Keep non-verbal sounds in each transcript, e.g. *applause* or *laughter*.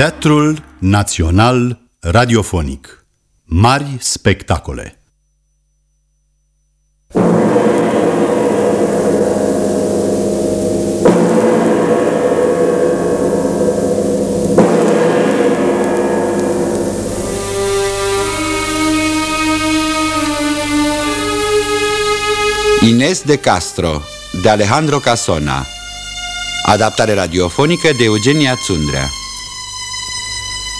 Teatrul Național Radiofonic. Mari spectacole. Inés de Castro de Alejandro Casona. Adaptare radiofonică de Eugenia Țundrea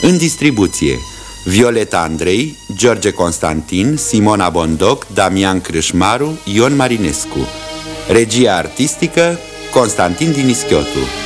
În distribuție Violeta Andrei, George Constantin, Simona Bondoc, Damian Crâșmaru, Ion Marinescu. Regia artistică Constantin Dinischiotu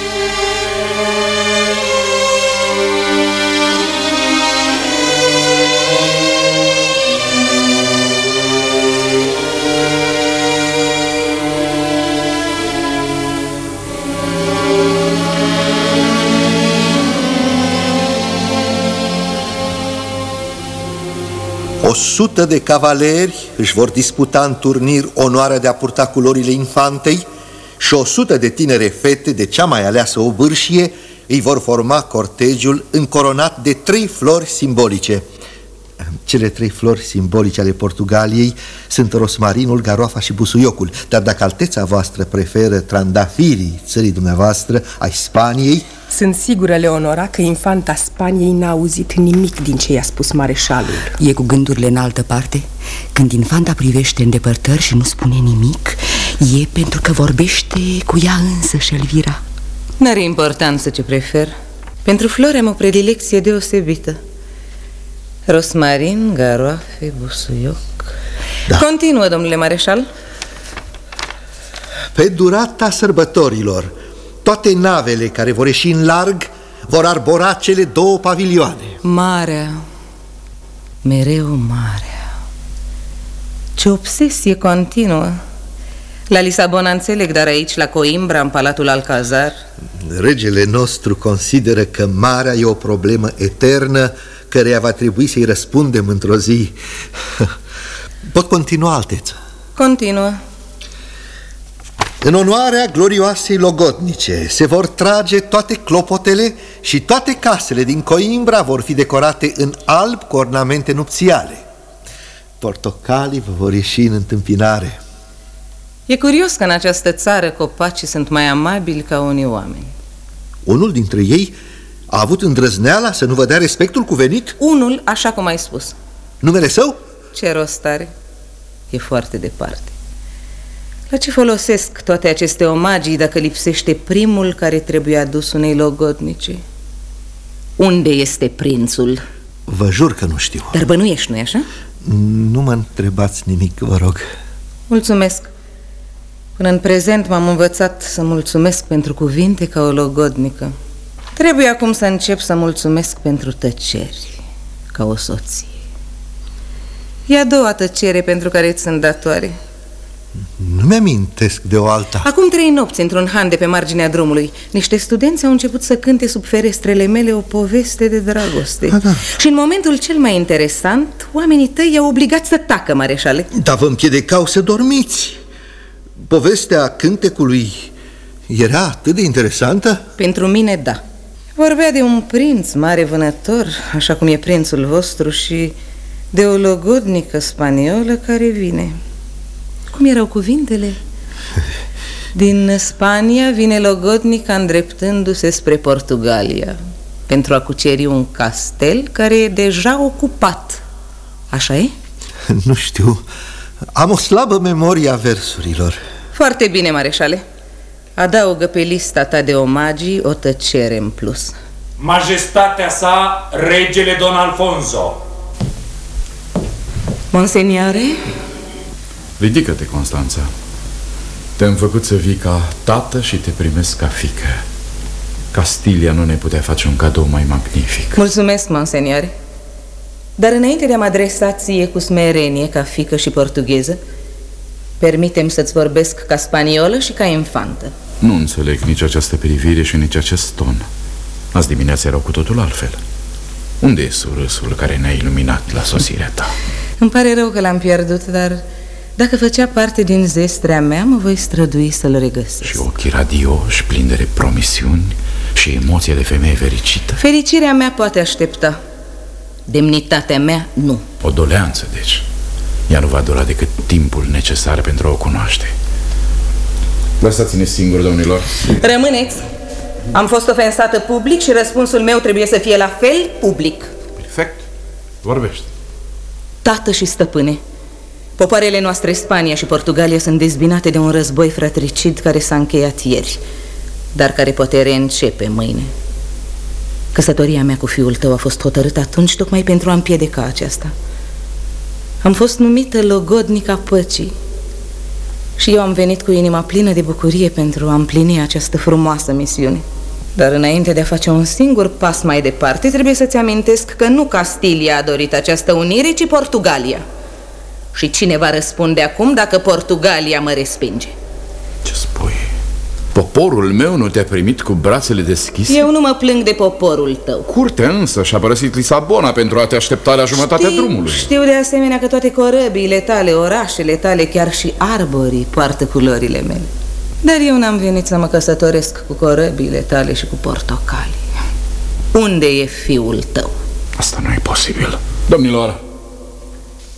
O sută de cavaleri își vor disputa în turnir onoarea de a purta culorile infantei și o sută de tinere fete de cea mai aleasă obârșie îi vor forma cortegiul încoronat de trei flori simbolice. Cele trei flori simbolice ale Portugaliei sunt rosmarinul, garoafa și busuiocul Dar dacă alteța voastră preferă trandafirii țării dumneavoastră, ai Spaniei Sunt sigură, Leonora, că infanta Spaniei n-a auzit nimic din ce i-a spus mareșalul. E cu gândurile în altă parte? Când infanta privește îndepărtări și nu spune nimic E pentru că vorbește cu ea însă și Elvira. N-are importanță ce prefer. Pentru flori am o predilecție deosebită. Rosmarin, garoafe, busuioc. Da. Continuă, domnule mareșal. Pe durata sărbătorilor Toate navele care vor ieși în larg Vor arbora cele două pavilioane. Marea. Mereu marea. Ce obsesie continuă. La Lisabona înțeleg, dar aici, la Coimbra, în Palatul Alcazar. Regele nostru consideră că marea e o problemă eternă Căreia va trebui să-i răspundem într-o zi. *laughs* Pot continua, alteță? Continuă În onoarea glorioasei logodnice se vor trage toate clopotele și toate casele din Coimbra vor fi decorate în alb cu ornamente nupțiale. Portocalii vă vor ieși în întâmpinare. E curios că în această țară copacii sunt mai amabili ca unii oameni Unul dintre ei a avut îndrăzneala să nu vă dea respectul cuvenit? Unul, așa cum ai spus Numele său? Ce rost are? E foarte departe La ce folosesc toate aceste omagii dacă lipsește primul care trebuie adus unei logodnice? Unde este prințul? Vă jur că nu știu. Dar bănuiești, nu-i așa? Nu mă întrebați nimic, vă rog. Mulțumesc Până în prezent m-am învățat să mulțumesc pentru cuvinte ca o logodnică Trebuie acum să încep să mulțumesc pentru tăceri Ca o soție E a doua tăcere pentru care îți sunt datoare Nu mi-amintesc de o alta. Acum trei nopți, într-un han de pe marginea drumului Niște studenți au început să cânte sub ferestrele mele o poveste de dragoste Da, da. Și în momentul cel mai interesant, oamenii tăi i-au obligat să tacă, mareșale Dar vă împiedecau să dormiți. Povestea cântecului era atât de interesantă? Pentru mine, da Vorbea de un prinț mare vânător, așa cum e prințul vostru Și de o logodnică spaniolă care vine Cum erau cuvintele? Din Spania vine logodnica îndreptându-se spre Portugalia Pentru a cuceri un castel care e deja ocupat Așa e? *laughs* Nu știu. Am o slabă memorie a versurilor. Foarte bine, mareșale Adaugă pe lista ta de omagii o tăcere în plus Majestatea sa, regele Don Alfonso. Monseniore? Ridică-te, Constanța. Te-am făcut să vii ca tată și te primesc ca fică. Castilia nu ne putea face un cadou mai magnific. Mulțumesc, monseniore Dar înainte de a mă adresa ție cu smerenie ca fică și portugheză Permitem să-ți vorbesc ca spaniolă și ca infantă Nu înțeleg nici această privire și nici acest ton. Azi dimineața erau cu totul altfel. Unde e surâsul care ne-a iluminat la sosirea ta? Îmi pare rău că l-am pierdut, dar dacă făcea parte din zestrea mea, mă voi strădui să-l regăsesc Și ochii radioși, plini de promisiuni și emoția de femeie fericită. Fericirea mea poate aștepta. Demnitatea mea, nu. O doleanță, deci. Ea nu va dura decât timpul necesar pentru a o cunoaște. Lăsați-ne singuri, domnilor. Rămâneți. Am fost ofensată public și răspunsul meu trebuie să fie la fel public. Perfect. Vorbește. Tată și stăpâne, popoarele noastre Spania și Portugalia sunt dezbinate de un război fratricid care s-a încheiat ieri, dar care poate reîncepe mâine. Căsătoria mea cu fiul tău a fost hotărâtă atunci tocmai pentru a împiedica aceasta. Am fost numită logodnica păcii și eu am venit cu inima plină de bucurie pentru a împlini această frumoasă misiune. Dar înainte de a face un singur pas mai departe, trebuie să-ți amintesc că nu Castilia a dorit această unire, ci Portugalia. Și cine va răspunde acum dacă Portugalia mă respinge? Ce spui? Poporul meu nu te-a primit cu brațele deschise? Eu nu mă plâng de poporul tău. Curtea însă și-a părăsit Lisabona pentru a te aștepta la jumătatea știu, drumului. Știu de asemenea că toate corăbiile tale, orașele tale, chiar și arborii poartă culorile mele. Dar eu n-am venit să mă căsătoresc cu corăbiile tale și cu portocalii. Unde e fiul tău? Asta nu e posibil. Domnilor,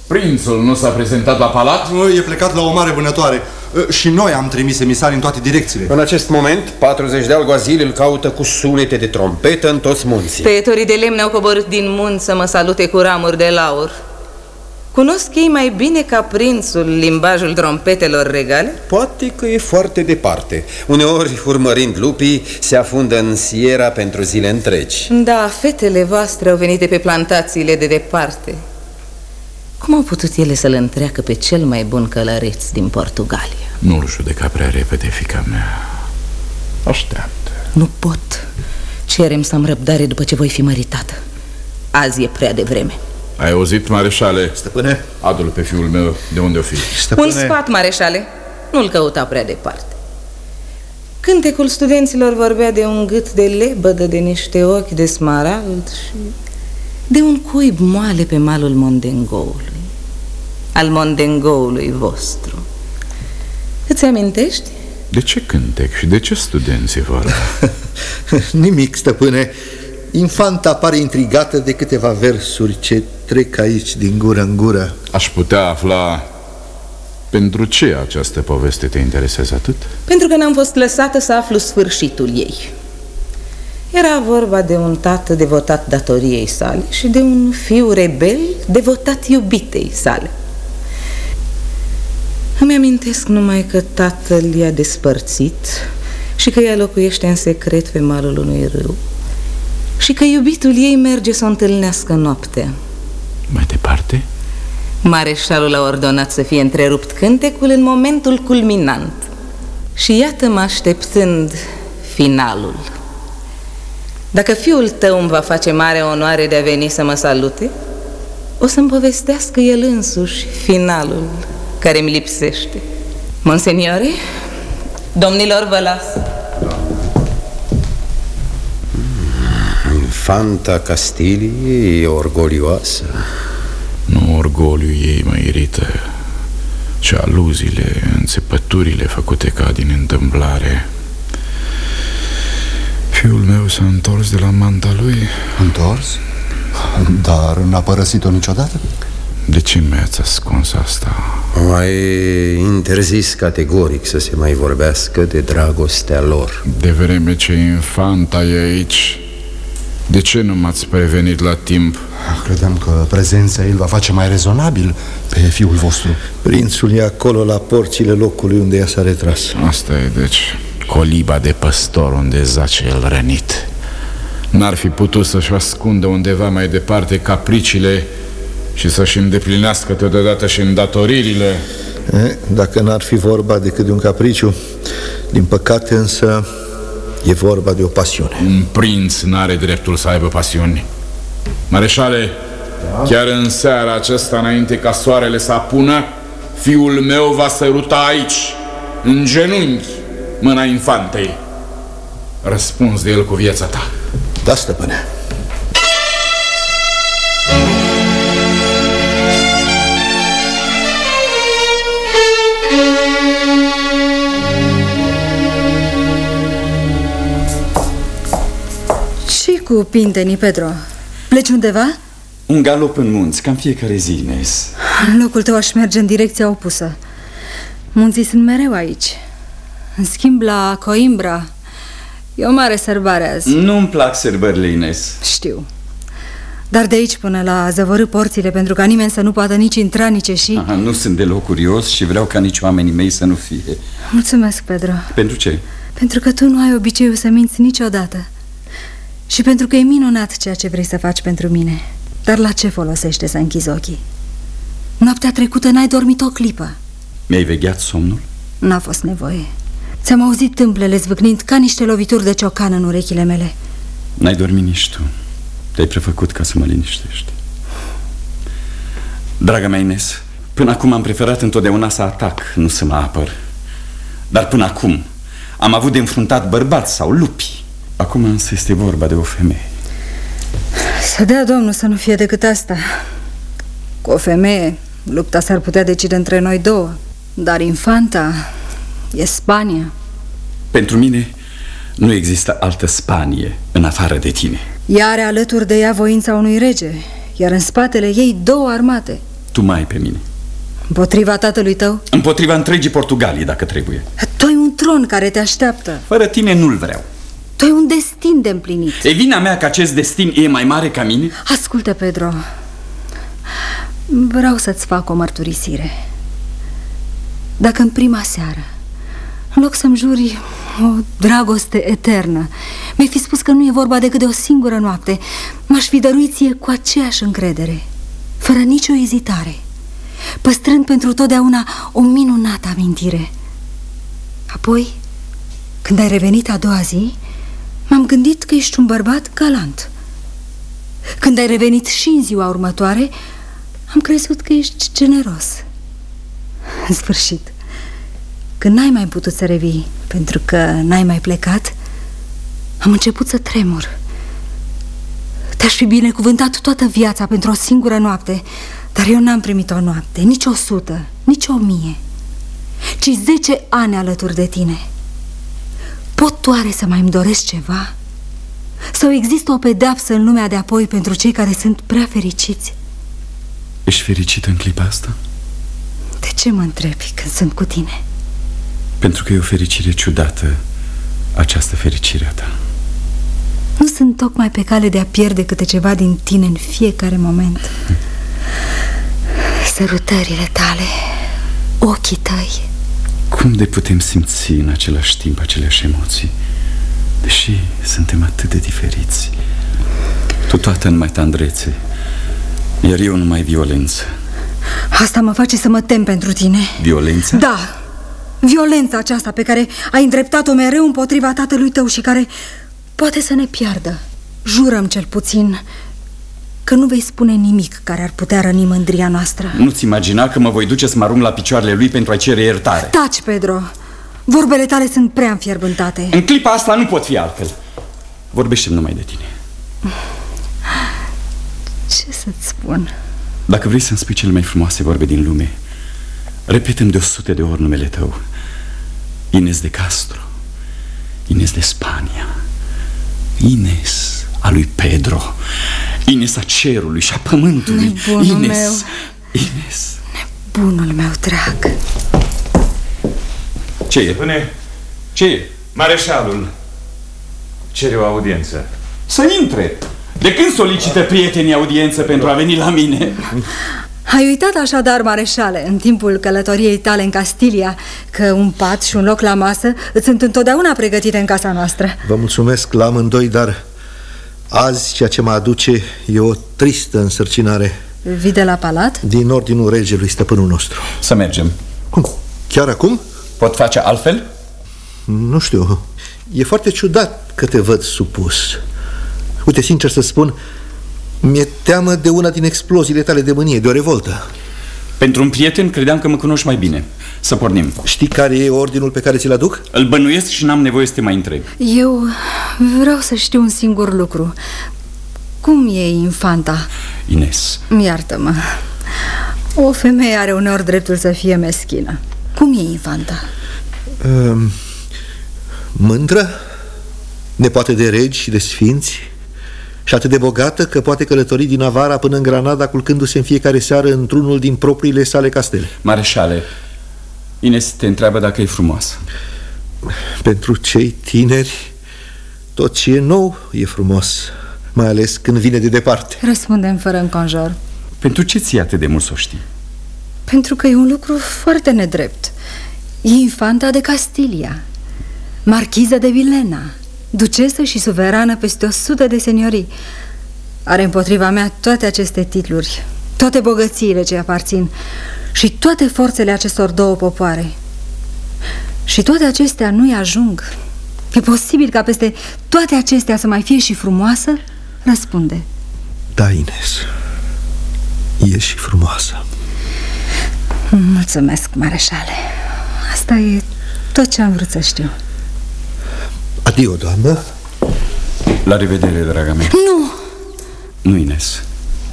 prințul nu s-a prezentat la palat? E plecat la o mare vânătoare și noi am trimis emisari în toate direcțiile. În acest moment, 40 de alguazili îl caută cu sunete de trompetă în toți munții. Tăietorii de lemne au coborât din munți să mă salute cu ramuri de laur. Cunosc ei mai bine ca prințul limbajul trompetelor regale? Poate că e foarte departe. Uneori, urmărind lupii, se afundă în Sierra pentru zile întregi. Da, fetele voastre au venit de pe plantațiile de departe. Cum au putut ele să-l întreacă pe cel mai bun călăreț din Portugalia? Nu-l judeca prea repede, fica mea. Așteaptă. Nu pot. Cerem să am răbdare după ce voi fi măritată. Azi e prea devreme. Ai auzit, mareșale? Stăpâne? Adu-l pe fiul meu de unde o fi. Stăpâne... Un sfat, mareșale. Nu-l căuta prea departe. Cântecul studenților vorbea de un gât de lebădă, de niște ochi de smarald și de un cuib moale pe malul Mondengoului, al Mondengoului vostru. Îți amintești? De ce cântec și de ce studenții vor? *laughs* Nimic, stăpâne. Infanta pare intrigată de câteva versuri ce trec aici din gură în gură. Aș putea afla pentru ce această poveste te interesează atât? Pentru că n-am fost lăsată să aflu sfârșitul ei. Era vorba de un tată devotat datoriei sale și de un fiu rebel devotat iubitei sale. Îmi amintesc numai că tatăl i-a despărțit și că ea locuiește în secret pe malul unui râu și că iubitul ei merge să o întâlnească noaptea. Mai departe? Mareșalul a ordonat să fie întrerupt cântecul în momentul culminant. Și iată-mă așteptând finalul. Dacă fiul tău îmi va face mare onoare de a veni să mă salute, o să-mi povestească el însuși finalul care mi lipsește. Monseniore, domnilor vă las. Infanta Castilii e orgolioasă. Nu orgoliu ei mă irită, ci aluziile, înțepăturile făcute ca din întâmplare. Fiul meu s-a întors de la manta lui Întors? Dar n-a părăsit-o niciodată? De ce mi-ați ascuns asta? Mai interzis categoric să se mai vorbească de dragostea lor De vreme ce infanta e aici De ce nu m-ați prevenit la timp? Credeam că prezența ei va face mai rezonabil pe fiul vostru. Prințul e acolo la porțile locului unde ea s-a retras. Asta e, deci coliba de păstor unde zace el rănit. N-ar fi putut să-și ascundă undeva mai departe capriciile și să-și îndeplinească totodată și îndatoririle? E, Dacă n-ar fi vorba decât de un capriciu Din păcate însă e vorba de o pasiune. Un prinț n-are dreptul să aibă pasiuni. Mareșale, da? chiar în seara aceasta, înainte ca soarele să apună Fiul meu va săruta aici, în genunchi mâna infantei. Răspuns de el cu viața ta. Da, stăpâne cu pintenii, Pedro? Pleci undeva? Un galop în munți, cam fiecare zi, Ines. În locul tău aș merge în direcția opusă. Munții sunt mereu aici. În schimb, la Coimbra E o mare sărbare azi. Nu-mi plac sărbările, Ines. Știu. Dar de aici până la zăvărâ porțile Pentru ca nimeni să nu poată nici intra, nici ieși. Aha, Nu sunt deloc curios și vreau ca nici oamenii mei să nu fie. Mulțumesc, Pedro. Pentru ce? Pentru că tu nu ai obiceiul să minți niciodată Și pentru că e minunat ceea ce vrei să faci pentru mine Dar la ce folosește să închizi ochii? Noaptea trecută n-ai dormit o clipă. Mi-ai vegheat somnul? N-a fost nevoie. Ți-am auzit tâmplele zvâcnind ca niște lovituri de ciocan în urechile mele. N-ai dormit nici tu. Te-ai prefăcut ca să mă liniștești. Draga mea Ines Până acum am preferat întotdeauna să atac, nu să mă apăr. Dar până acum am avut de înfruntat bărbați sau lupi Acum însă este vorba de o femeie. Să dea Domnul să nu fie decât asta. Cu o femeie Lupta s-ar putea decide între noi două. Dar infanta e Spania. Pentru mine nu există altă Spanie în afară de tine. Ea are alături de ea voința unui rege Iar în spatele ei două armate. Tu mai ai pe mine. Împotriva tatălui tău? Împotriva întregii Portugalii, dacă trebuie. Tu ai un tron care te așteaptă. Fără tine nu-l vreau Tu ai un destin de împlinit. E vina mea că acest destin e mai mare ca mine? Ascultă, Pedro. Vreau să-ți fac o mărturisire. Dacă în prima seară În loc să-mi juri o dragoste eternă Mi-ai fi spus că nu e vorba decât de o singură noapte M-aș fi dăruit ție cu aceeași încredere Fără nicio ezitare Păstrând pentru totdeauna o minunată amintire. Apoi, când ai revenit a doua zi M-am gândit că ești un bărbat galant. Când ai revenit și în ziua următoare am crezut că ești generos. În sfârșit Când n-ai mai putut să revii Pentru că n-ai mai plecat Am început să tremur. Te-aș fi binecuvântat toată viața Pentru o singură noapte Dar eu n-am primit o noapte Nici o sută, nici o mie Ci zece ani alături de tine Pot oare să mai îmi doresc ceva? Sau există o pedeapsă în lumea de apoi Pentru cei care sunt prea fericiți? Ești fericită în clipa asta? De ce mă întrebi când sunt cu tine? Pentru că e o fericire ciudată Această fericire a ta Nu sunt tocmai pe cale de a pierde câte ceva din tine în fiecare moment *laughs* Sărutările tale Ochii tăi Cum de putem simți în același timp aceleași emoții? Deși suntem atât de diferiți. Tu toată numai tandrețe iar eu numai violență. Asta mă face să mă tem pentru tine. Violență? Da, violența aceasta pe care ai îndreptat-o mereu împotriva tatălui tău și care poate să ne piardă. Jurăm cel puțin că nu vei spune nimic care ar putea răni mândria noastră. Nu-ți imagina că mă voi duce să mă arunc la picioarele lui pentru a cere iertare. Taci, Pedro. Vorbele tale sunt prea înfierbântate. În clipa asta nu pot fi altfel. Vorbește numai de tine. Ce să-ți spun? Dacă vrei să-mi spui cele mai frumoase vorbe din lume Repetăm de o sute de ori numele tău. Ines de Castro. Ines de Spania. Ines a lui Pedro Ines a cerului și a pământului. Nebunul Ines meu. Ines. Nebunul meu drag. Ce e? Spune, Ce e? mareșalul cere o audiență. Să intre. De când solicită prietenii audiență pentru a veni la mine? Ai uitat așadar, mareșale, în timpul călătoriei tale în Castilia Că un pat și un loc la masă îți sunt întotdeauna pregătite în casa noastră. Vă mulțumesc la amândoi, dar azi ceea ce mă aduce e o tristă însărcinare Vii de la palat? Din ordinul regelui stăpânul nostru Să mergem Cum? Chiar acum? Pot face altfel? Nu știu E foarte ciudat că te văd supus Uite, sincer să spun, mi-e teamă de una din exploziile tale de mânie, de o revoltă. Pentru un prieten credeam că mă cunoști mai bine. Să pornim. Știi care e ordinul pe care ți-l aduc? Îl bănuiesc și n-am nevoie să te mai întreb. Eu vreau să știu un singur lucru. Cum e infanta? Ines. Iartă-mă. O femeie are uneori dreptul să fie meschină. Cum e infanta? Uh, mândră? Nepoate de regi și de sfinți? Și atât de bogată că poate călători din Avara până în Granada culcându-se în fiecare seară într-unul din propriile sale castele. Mareșale, Ines te întreabă dacă e frumoasă. Pentru cei tineri, tot ce e nou e frumos, mai ales când vine de departe. Răspundem fără înconjor. Pentru ce ți atât de mult să o știi? Pentru că e un lucru foarte nedrept. E infanta de Castilia, marchiză de Vilena, ducesă și suverană peste o sută de seniorii. Are împotriva mea toate aceste titluri, toate bogățiile ce aparțin și toate forțele acestor două popoare. Și toate acestea nu-i ajung. E posibil ca peste toate acestea să mai fie și frumoasă? Răspunde. Da, Ines. E și frumoasă. Mulțumesc, mareșale. Asta e tot ce am vrut să știu. Adio, doamnă. La revedere, draga mea. Nu! Nu, Ines.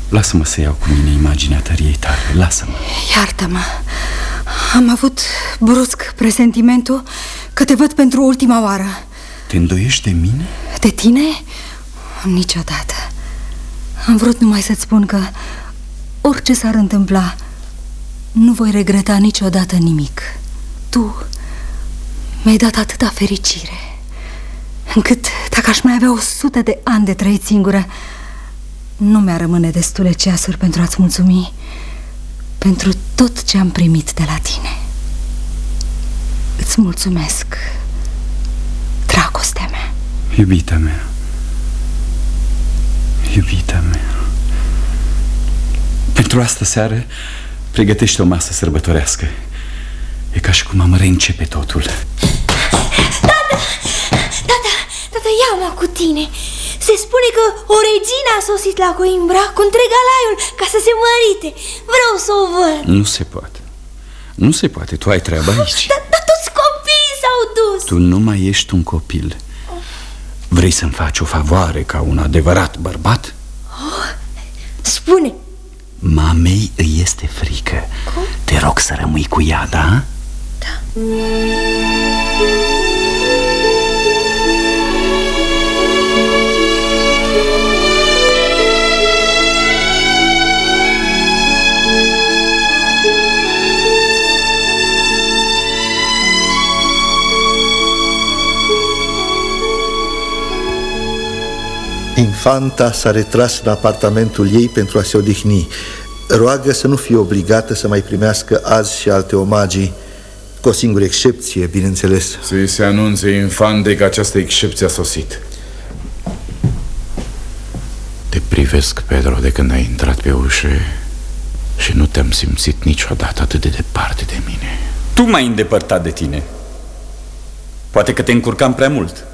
Lasă-mă să iau cu mine imaginea tăriei tale. Lasă-mă. Iartă-mă. Am avut brusc presentimentul că te văd pentru ultima oară. Te îndoiești de mine? De tine? Niciodată. Am vrut numai să-ți spun că orice s-ar întâmpla, nu voi regreta niciodată nimic. Tu mi-ai dat atâta fericire, încât dacă aș mai avea o sută de ani de trăit singură, nu mi-ar rămâne destule ceasuri pentru a-ți mulțumi pentru tot ce am primit de la tine. Îți mulțumesc, dragostea mea. Iubita mea. Iubita mea. Pentru asta seară pregătește o masă sărbătorească. E ca și cum am reîncepe totul. Tata! Tata! Tata, ia-mă cu tine! Se spune că o regină a sosit la Coimbra cu întreg alaiul ca să se mărite. Vreau să o văd. Nu se poate. Nu se poate. Tu ai treaba aici. Dar da, toți copiii s-au dus. Tu nu mai ești un copil. Vrei să-mi faci o favoare ca un adevărat bărbat? Oh, spune. Mamei îi este frică. Cum? Te rog să rămâi cu ea, da? Da. Infanta s-a retras în apartamentul ei pentru a se odihni. Roagă să nu fie obligată să mai primească azi și alte omagii, cu o singură excepție, bineînțeles. Să-i se anunțe infantei că această excepție a sosit. Te privesc, Pedro, de când ai intrat pe ușă și nu te-am simțit niciodată atât de departe de mine. Tu m-ai îndepărtat de tine. Poate că te încurcam prea mult.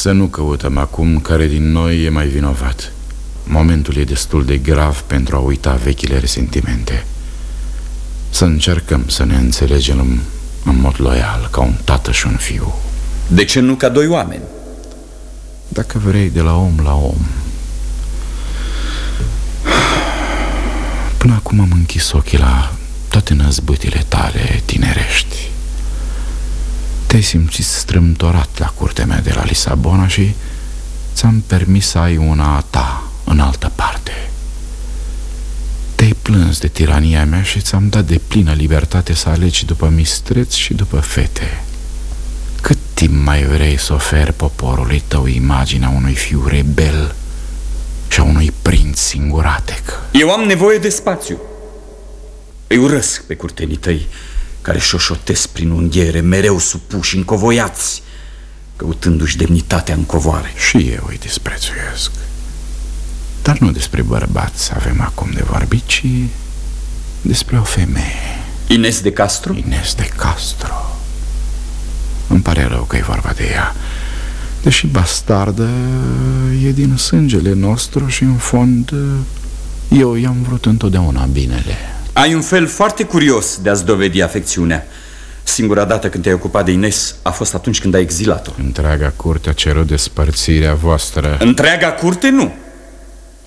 Să nu căutăm acum care din noi e mai vinovat. Momentul e destul de grav pentru a uita vechile resentimente. Să încercăm să ne înțelegem în mod loial, ca un tată și un fiu. De ce nu ca doi oameni? Dacă vrei, de la om la om. Până acum am închis ochii la toate năzbâtile tale tinerești. Te-ai simțit strâmtorat la curtea mea de la Lisabona și ți-am permis să ai una a ta în altă parte. Te-ai plâns de tirania mea și ți-am dat de plină libertate să alegi după mistreți și după fete. Cât timp mai vrei să oferi poporului tău imaginea unui fiu rebel și a unui prinț singuratec? Eu am nevoie de spațiu. Îi urăsc pe curtenii tăi care șoșotesc prin unghiere, mereu supuși, încovoiați, căutându-și demnitatea în covoare. Și eu îi disprețuiesc. Dar nu despre bărbați avem acum de vorbit, ci despre o femeie. Ines de Castro? Ines de Castro. Îmi pare rău că e vorba de ea. Deși bastardă e din sângele nostru și în fond eu i-am vrut întotdeauna binele. Ai un fel foarte curios de a-ți dovedi afecțiunea. Singura dată când te-ai ocupat de Ines a fost atunci când ai exilat-o. Întreaga curte a cerut despărțirea voastră. Întreaga curte nu.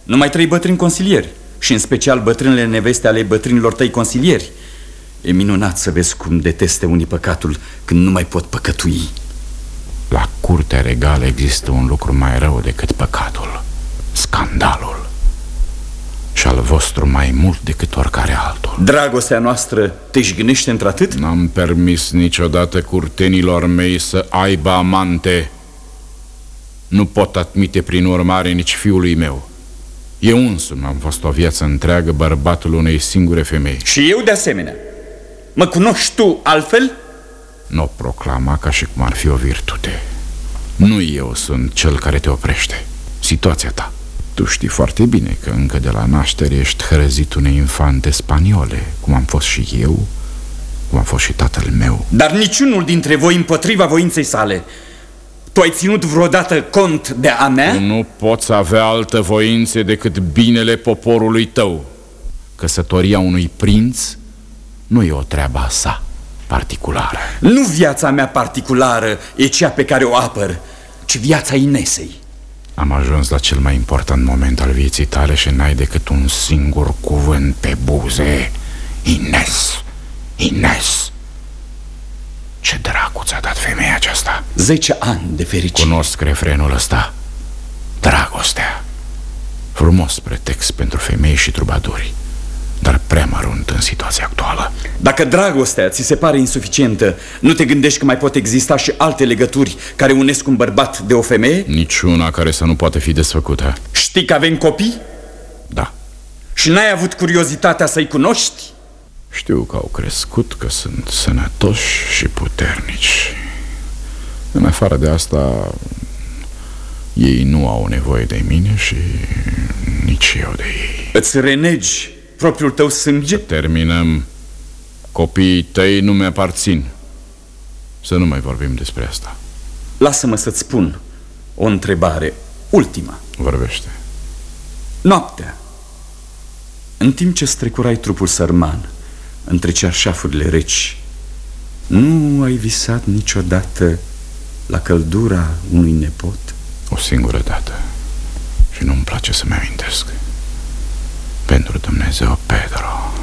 Numai trei bătrâni consilieri și în special bătrânele neveste ale bătrânilor tăi consilieri. E minunat să vezi cum deteste unii păcatul când nu mai pot păcătui. La curtea regală există un lucru mai rău decât păcatul. scandalul și al vostru mai mult decât oricare altul. Dragostea noastră te jignește într-atât? N-am permis niciodată curtenilor mei să aibă amante. Nu pot admite prin urmare nici fiului meu. Eu însumi am fost o viață întreagă bărbatul unei singure femei. Și eu de asemenea. Mă cunoști tu altfel? Nu o proclama ca și cum ar fi o virtute. Nu eu sunt cel care te oprește. Situația ta. Tu știi foarte bine că încă de la naștere ești hrăzit unei infante spaniole, cum am fost și eu, cum a fost și tatăl meu. Dar niciunul dintre voi împotriva voinței sale. Tu ai ținut vreodată cont de a mea? Tu nu poți avea altă voințe decât binele poporului tău. Căsătoria unui prinț nu e o treabă a sa particulară. Nu viața mea particulară e cea pe care o apăr, ci viața Inesei. Am ajuns la cel mai important moment al vieții tale și n-ai decât un singur cuvânt pe buze. Ines, Ines. Ce dracu ți-a dat femeia aceasta? Zece ani de fericire. Cunosc refrenul ăsta. Dragostea. Frumos pretext pentru femei și trubaduri dar prea mărunt în situația actuală. Dacă dragostea ți se pare insuficientă, nu te gândești că mai pot exista și alte legături care unesc un bărbat de o femeie? Niciuna care să nu poate fi desfăcută. Știi că avem copii? Da. Și n-ai avut curiozitatea să-i cunoști? Știu că au crescut, că sunt sănătoși și puternici. În afară de asta, ei nu au nevoie de mine și nici eu de ei. Îți renegi propriul tău sânge? Terminăm. Copiii tăi nu mi-aparțin. Să nu mai vorbim despre asta. Lasă-mă să-ți spun o întrebare, ultima. Vorbește. Noaptea, în timp ce strecurai trupul sărman între cearșafurile reci, nu ai visat niciodată la căldura unui nepot? O singură dată. Și nu-mi place să-mi amintesc. Pentru Dumnezeu, Pedro,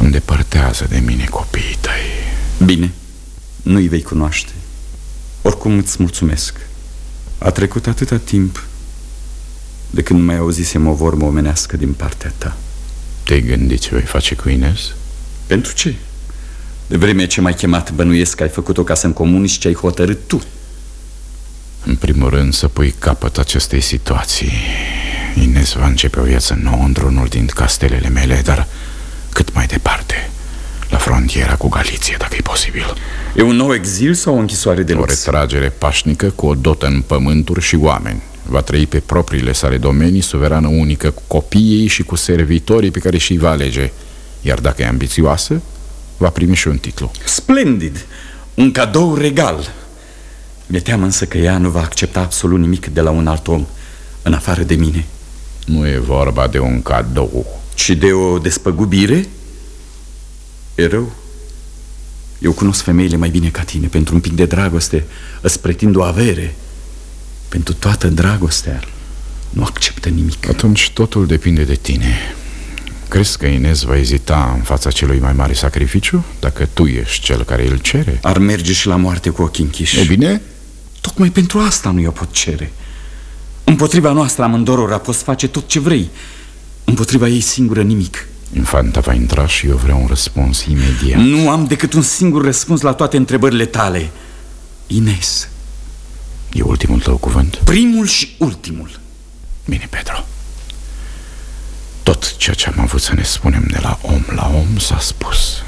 îndepărtează de mine copiii tăi. Bine, nu-i vei cunoaște. Oricum îți mulțumesc. A trecut atâta timp de când nu mai auzisem o vorbă omenească din partea ta. Te-ai gândit ce vei face cu Ines? Pentru ce? De vreme ce m-ai chemat, bănuiesc că ai făcut-o ca să-mi comunici ce ai hotărât tu. În primul rând să pui capăt acestei situații Ines va începe o viață nouă într-unul din castelele mele, dar cât mai departe, la frontiera cu Galiția, dacă e posibil. E un nou exil sau o închisoare de lux? O retragere pașnică cu o dotă în pământuri și oameni. Va trăi pe propriile sale domenii, suverană unică cu copiii și cu servitorii pe care și-i va alege. Iar dacă e ambițioasă, va primi și un titlu. Splendid! Un cadou regal! Mi-e teamă însă că ea nu va accepta absolut nimic de la un alt om, în afară de mine. Nu e vorba de un cadou. Ci de o despăgubire? E rău. Eu cunosc femeile mai bine ca tine. Pentru un pic de dragoste îți pretind o avere. Pentru toată dragostea Nu acceptă nimic. Atunci totul depinde de tine. Crezi că Inez va ezita în fața celui mai mare sacrificiu? Dacă tu ești cel care îl cere? Ar merge și la moarte cu ochii închiși. E bine? Tocmai pentru asta nu i-o pot cere Împotriva noastră amândorora poți face tot ce vrei. Împotriva ei singură nimic. Infanta va intra și eu vreau un răspuns imediat. Nu am decât un singur răspuns la toate întrebările tale. Ines. E ultimul tău cuvânt? Primul și ultimul. Bine, Pedro Tot ceea ce am avut să ne spunem de la om la om s-a spus.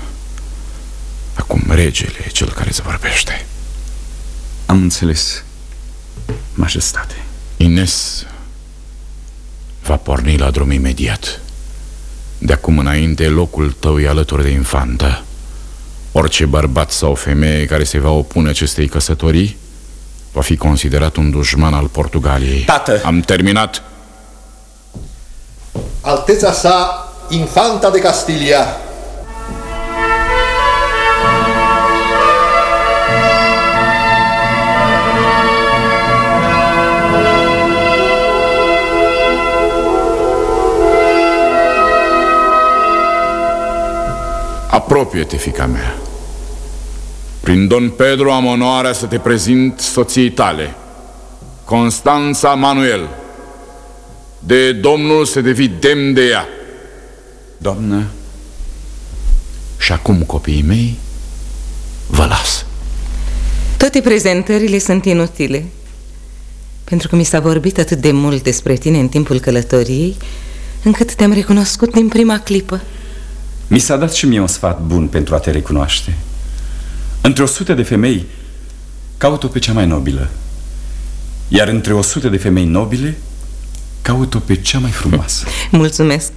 Acum regele e cel care îți vorbește. Am înțeles Majestate Ines va porni la drum imediat. De acum înainte, locul tău e alături de infantă. Orice bărbat sau femeie care se va opune acestei căsătorii va fi considerat un dușman al Portugaliei. Tată! Am terminat. Alteța sa, infanta de Castilia, Apropie-te, fica mea. Prin Don Pedro am onoarea să te prezint soției tale, Constanța Manuel. de domnul să devii demn de ea. Doamnă, și acum copiii mei vă las. Toate prezentările sunt inutile Pentru că mi s-a vorbit atât de mult despre tine în timpul călătoriei Încât te-am recunoscut din prima clipă Mi s-a dat și mie un sfat bun pentru a te recunoaște. Între o sută de femei caut-o pe cea mai nobilă. Iar între o sută de femei nobile caut-o pe cea mai frumoasă. *laughs* Mulțumesc.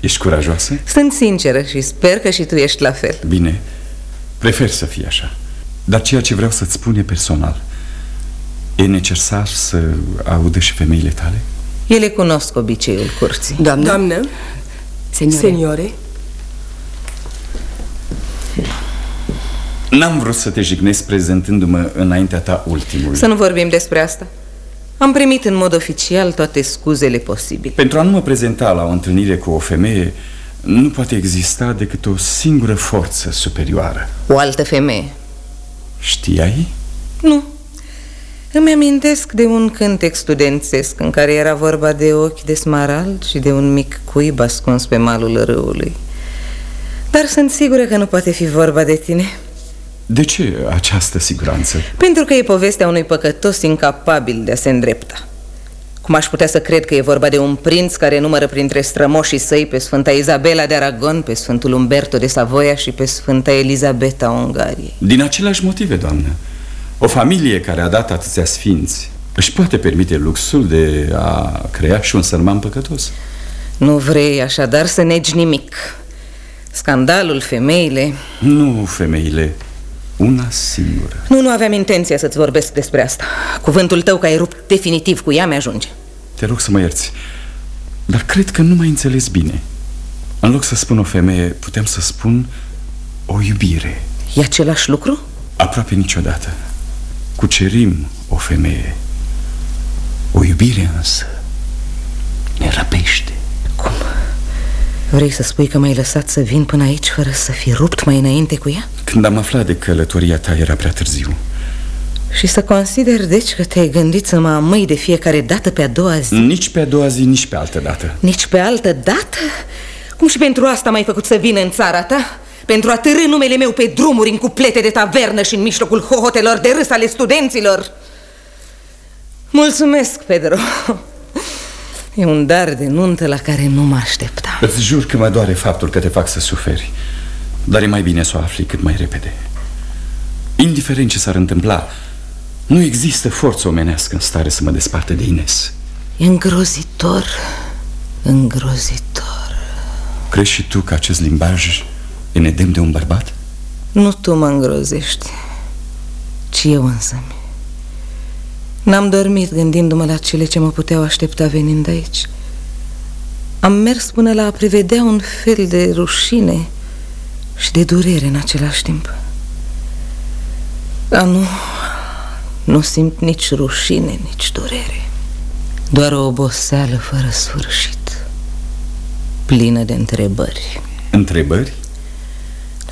Ești curajoasă? Sunt sinceră și sper că și tu ești la fel. Bine, prefer să fie așa. Dar ceea ce vreau să-ți spun e personal. E necesar să audă și femeile tale? Ele cunosc obiceiul curții. Doamnă, Doamnă, seniore, seniore, N-am vrut să te jignesc prezentându-mă înaintea ta ultimul Să nu vorbim despre asta. Am primit în mod oficial toate scuzele posibile. Pentru a nu mă prezenta la o întâlnire cu o femeie Nu poate exista decât o singură forță superioară. O altă femeie. Știai? Nu. Îmi amintesc de un cântec studențesc În care era vorba de ochi de smarald Și de un mic cuib ascuns pe malul râului Dar sunt sigură că nu poate fi vorba de tine. De ce această siguranță? Pentru că e povestea unui păcătos incapabil de a se îndrepta. Cum aș putea să cred că e vorba de un prinț care numără printre strămoșii săi pe Sfânta Izabela de Aragon, pe Sfântul Umberto de Savoia și pe Sfânta Elizabeta a Ungariei? Din aceleași motive, doamnă. O familie care a dat atâția sfinți Își poate permite luxul de a crea și un sărman păcătos. Nu vrei așadar să negi nimic Scandalul, femeile. Nu femeile, una singură. Nu, nu aveam intenția să-ți vorbesc despre asta. Cuvântul tău că ai rupt definitiv cu ea mi-ajunge. Te rog să mă ierți Dar cred că nu m-ai înțeles bine. În loc să spun o femeie, putem să spun o iubire. E același lucru? Aproape niciodată. Cucerim o femeie. O iubire însă ne răpește. Cum? Vrei să spui că m-ai lăsat să vin până aici fără să fi rupt mai înainte cu ea? Când am aflat de călătoria ta era prea târziu Și să consider deci că te-ai gândit să mă amâi de fiecare dată pe a doua zi Nici pe a doua zi, nici pe altă dată Nici pe altă dată? Cum și pentru asta m-ai făcut să vin în țara ta? Pentru a târâ numele meu pe drumuri în cuplete de tavernă și în mijlocul hohotelor de râs ale studenților Mulțumesc, Pedro E un dar de nuntă la care nu mă așteptam. Îți jur că mă doare faptul că te fac să suferi. Dar e mai bine să o afli cât mai repede. Indiferent ce s-ar întâmpla Nu există forță omenească în stare să mă desparte de Ines. E îngrozitor Îngrozitor. Crezi și tu că acest limbaj e nedemn de un bărbat? Nu tu mă îngrozești Ci eu însă N-am dormit gândindu-mă la cele ce mă puteau aștepta venind aici. Am mers până la a prevedea un fel de rușine și de durere în același timp. Dar nu, nu simt nici rușine, nici durere. Doar o oboseală fără sfârșit Plină de întrebări. Întrebări?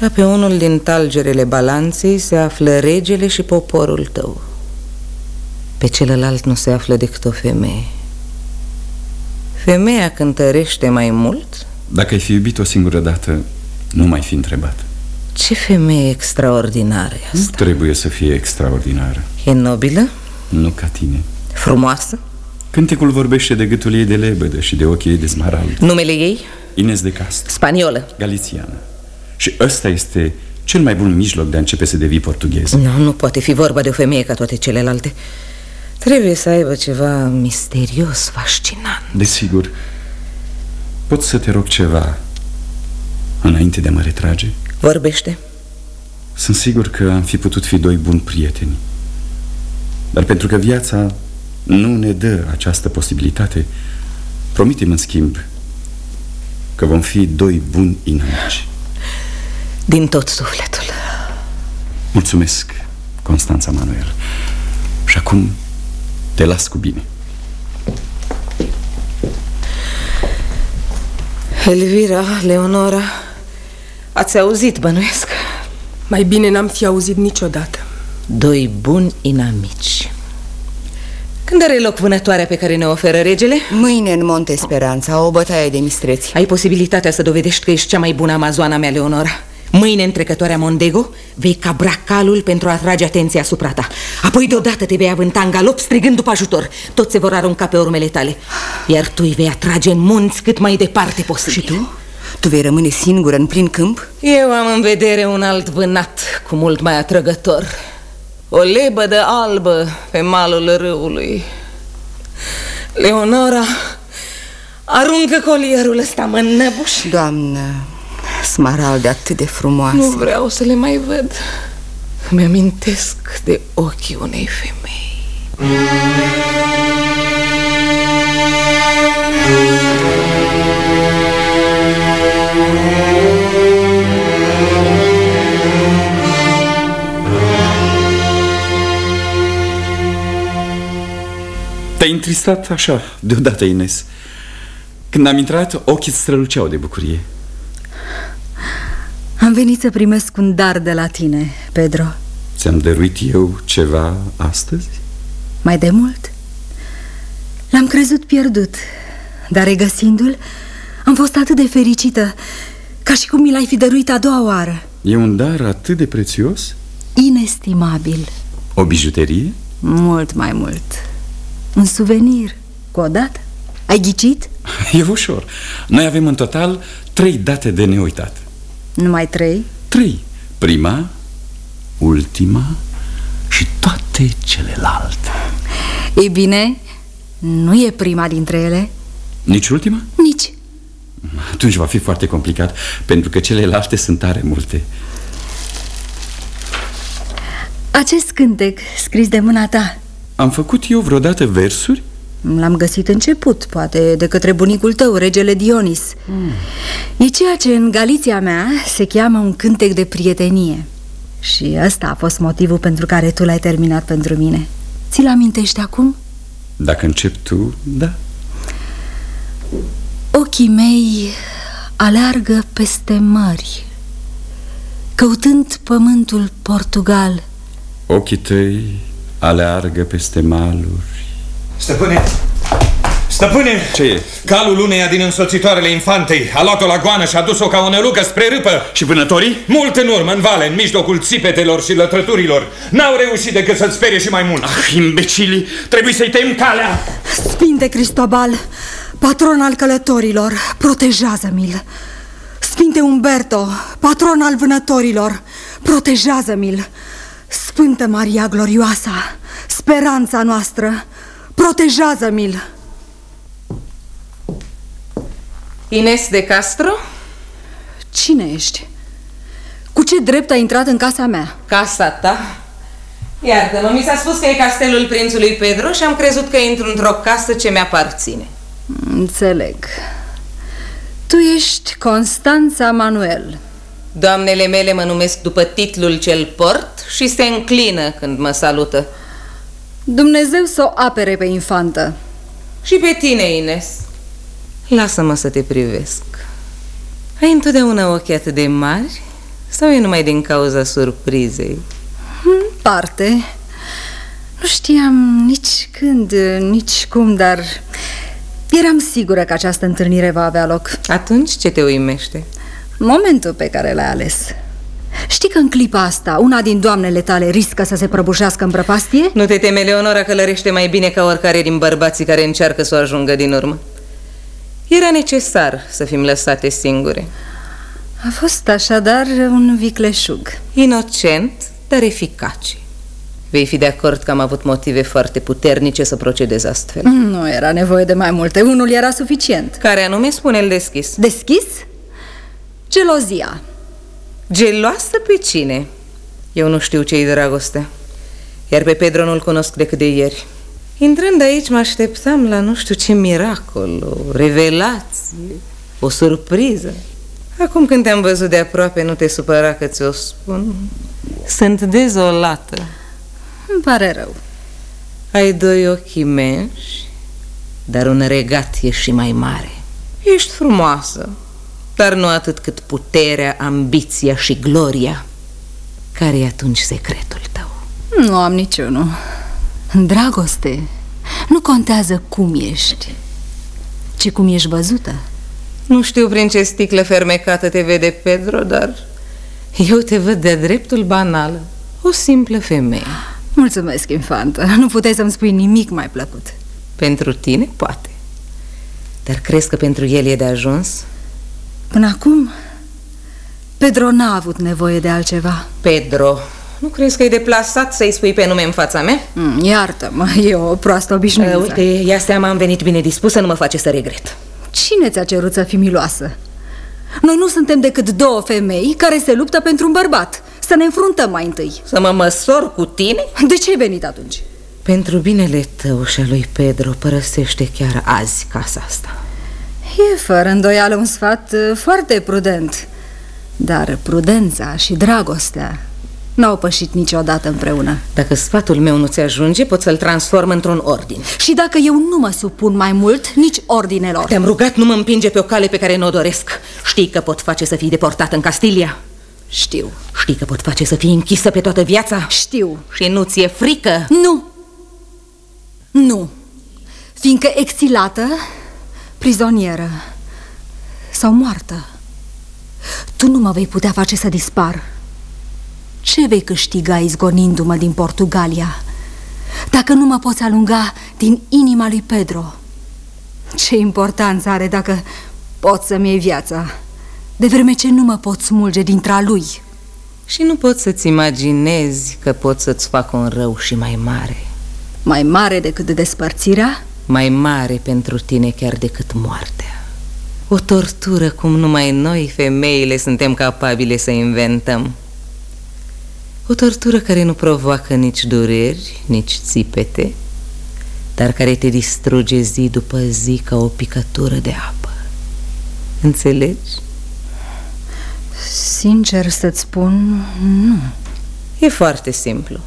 Da, pe unul din talgerele balanței se află regele și poporul tău Pe celălalt nu se află decât o femeie Femeia cântărește mai mult? Dacă ai fi iubit o singură dată, nu mai fi întrebat Ce femeie extraordinară e asta? Nu trebuie să fie extraordinară E nobilă? Nu ca tine Frumoasă? Cântecul vorbește de gâtul ei de lebădă și de ochii ei de smarald Numele ei? Ines de Castro Spaniolă Galițiană Și ăsta este cel mai bun mijloc de a începe să devii portughez Nu, nu poate fi vorba de o femeie ca toate celelalte Trebuie să aibă ceva misterios, fascinant. Desigur. Pot să te rog ceva Înainte de a mă retrage? Vorbește. Sunt sigur că am fi putut fi doi buni prieteni. Dar pentru că viața nu ne dă această posibilitate Promitem în schimb Că vom fi doi buni inamici. Din tot sufletul. Mulțumesc, Constanța Manuel. Și acum te las cu bine. Elvira, Leonora Ați auzit, bănuiesc? Mai bine n-am fi auzit niciodată. Doi buni inamici. Când are loc vânătoarea pe care ne oferă regele? Mâine în Monte Speranța, o bătaie de mistreți. Ai posibilitatea să dovedești că ești cea mai bună amazoana mea, Leonora Mâine în trecătoarea Mondego vei cabra calul pentru a atrage atenția asupra ta. Apoi deodată te vei avânta în galop strigând după ajutor. Toți se vor arunca pe urmele tale. Iar tu îi vei atrage în munți cât mai departe posibil. Și tu? Tu vei rămâne singură în plin câmp? Eu am în vedere un alt vânat cu mult mai atrăgător. O lebădă albă pe malul râului. Leonora, aruncă colierul ăsta, mă năbuș Doamnă, smaralde atât de frumoase Nu vreau să le mai văd. Îmi amintesc de ochii unei femei. Te-ai întristat așa, deodată, Ines. Când am intrat, ochii străluceau de bucurie. Am venit să primesc un dar de la tine, Pedro Ți-am dăruit eu ceva astăzi? Mai de mult? L-am crezut pierdut Dar regăsindu-l Am fost atât de fericită Ca și cum mi l-ai fi dăruit a doua oară E un dar atât de prețios? Inestimabil O bijuterie? Mult mai mult Un suvenir Cu o dată? Ai ghicit? *laughs* E ușor Noi avem în total trei date de neuitat Numai trei? Trei Prima, ultima și toate celelalte Ei bine, nu e prima dintre ele Nici ultima? Nici Atunci va fi foarte complicat Pentru că celelalte sunt tare multe Acest cântec, scris de mâna ta Am făcut eu vreodată versuri? L-am găsit început, poate de către bunicul tău, regele Dionis mm. E ceea ce în Galiția mea se cheamă un cântec de prietenie. Și ăsta a fost motivul pentru care tu l-ai terminat pentru mine. Ți-l amintești acum? Dacă încep tu, da. Ochii mei aleargă peste mări Căutând pământul Portugal. Ochii tăi aleargă peste maluri Stăpâne! Stăpâne! Ce e? Calul uneia din însoțitoarele infantei a luat-o la goană și a dus-o ca o nălucă spre râpă. Și vânătorii? Mult în urmă, în vale, în mijlocul țipetelor și lătrăturilor. N-au reușit decât să-ți sperie și mai mult. Ah, imbecili! Trebuie să-i tem calea! Sfinte Cristobal, patron al călătorilor, protejează-mi-l! Sfinte Umberto, patron al vânătorilor, protejează-mi-l! Sfântă Maria Glorioasa, speranța noastră, protejează-mi-l! Ines de Castro? Cine ești? Cu ce drept ai intrat în casa mea? Casa ta? Iartă-mă, mi s-a spus că e castelul prințului Pedro și am crezut că intru într-o casă ce mi-aparține. Înțeleg. Tu ești Constanța Manuel. Doamnele mele mă numesc după titlul cel port și se înclină când mă salută. Dumnezeu să o apere pe infantă. Și pe tine, Ines. Lasă-mă să te privesc. Ai întotdeauna ochi atât de mari? Sau e numai din cauza surprizei? În parte. Nu știam nici când, nici cum, dar eram sigură că această întâlnire va avea loc. Atunci ce te uimește? Momentul pe care l-ai ales. Știi că în clipa asta una din doamnele tale riscă să se prăbușească în prăpastie? Nu te teme, Leonora, călărește mai bine ca oricare din bărbații care încearcă să o ajungă din urmă. Era necesar să fim lăsate singure. A fost așadar un vicleșug. Inocent, dar eficace. Vei fi de acord că am avut motive foarte puternice să procedez astfel. Nu era nevoie de mai multe, unul era suficient. Care anume spune-l deschis? Deschis? Gelozia. Geloasă pe cine? Eu nu știu ce-i dragoste. Iar pe Pedro nu-l cunosc decât de ieri. Intrând aici mă așteptam la nu știu ce miracol, o revelație, o surpriză. Acum când te-am văzut de aproape, nu te supăra că ți-o spun. Sunt dezolată. Îmi pare rău. Ai doi ochi imensi, dar un regat e și mai mare. Ești frumoasă, dar nu atât cât puterea, ambiția și gloria. Care e atunci secretul tău? Nu am niciunul. În dragoste Nu contează cum ești, ci cum ești văzută. Nu știu prin ce sticlă fermecată te vede Pedro, dar eu te văd de dreptul banală. O simplă femeie. Mulțumesc, infantă. Nu puteai să-mi spui nimic mai plăcut. Pentru tine, poate. Dar crezi că pentru el e de ajuns? Până acum, Pedro n-a avut nevoie de altceva. Pedro, nu crezi că e deplasat să-i spui pe nume în fața mea? Mm, Iartă-mă, e o proastă obișnuință. Uh, uite, ia seama, am venit bine dispusă, nu mă face să regret. Cine ți-a cerut să fii miloasă? Noi nu suntem decât două femei care se luptă pentru un bărbat. Să ne înfruntăm mai întâi. Să mă măsor cu tine? De ce ai venit atunci? Pentru binele tău și al lui Pedro părăsește chiar azi casa asta. E fără îndoială un sfat uh, foarte prudent. Dar prudența și dragostea n-au pășit niciodată împreună. Dacă sfatul meu nu ți ajunge, pot să-l transform într-un ordin. Și dacă eu nu mă supun mai mult nici ordinelor. Te-am rugat, nu mă împinge pe o cale pe care nu o doresc. Știi că pot face să fii deportat în Castilia? Știu. Știi că pot face să fii închisă pe toată viața? Știu. Și nu ți-e frică? Nu. Nu. Fiindcă exilată, prizonieră sau moartă, tu nu mă vei putea face să dispar. Ce vei câștiga izgonindu-mă din Portugalia dacă nu mă poți alunga din inima lui Pedro? Ce importanță are dacă poți să-mi iei viața, de vreme ce nu mă pot smulge dintre lui? Și nu poți să-ți imaginezi că pot să-ți fac un rău și mai mare. Mai mare decât despărțirea? Mai mare pentru tine chiar decât moartea. O tortură cum numai noi, femeile, suntem capabile să inventăm. O tortură care nu provoacă nici dureri, nici țipete, dar care te distruge zi după zi ca o picătură de apă. Înțelegi? Sincer să-ți spun, nu. E foarte simplu.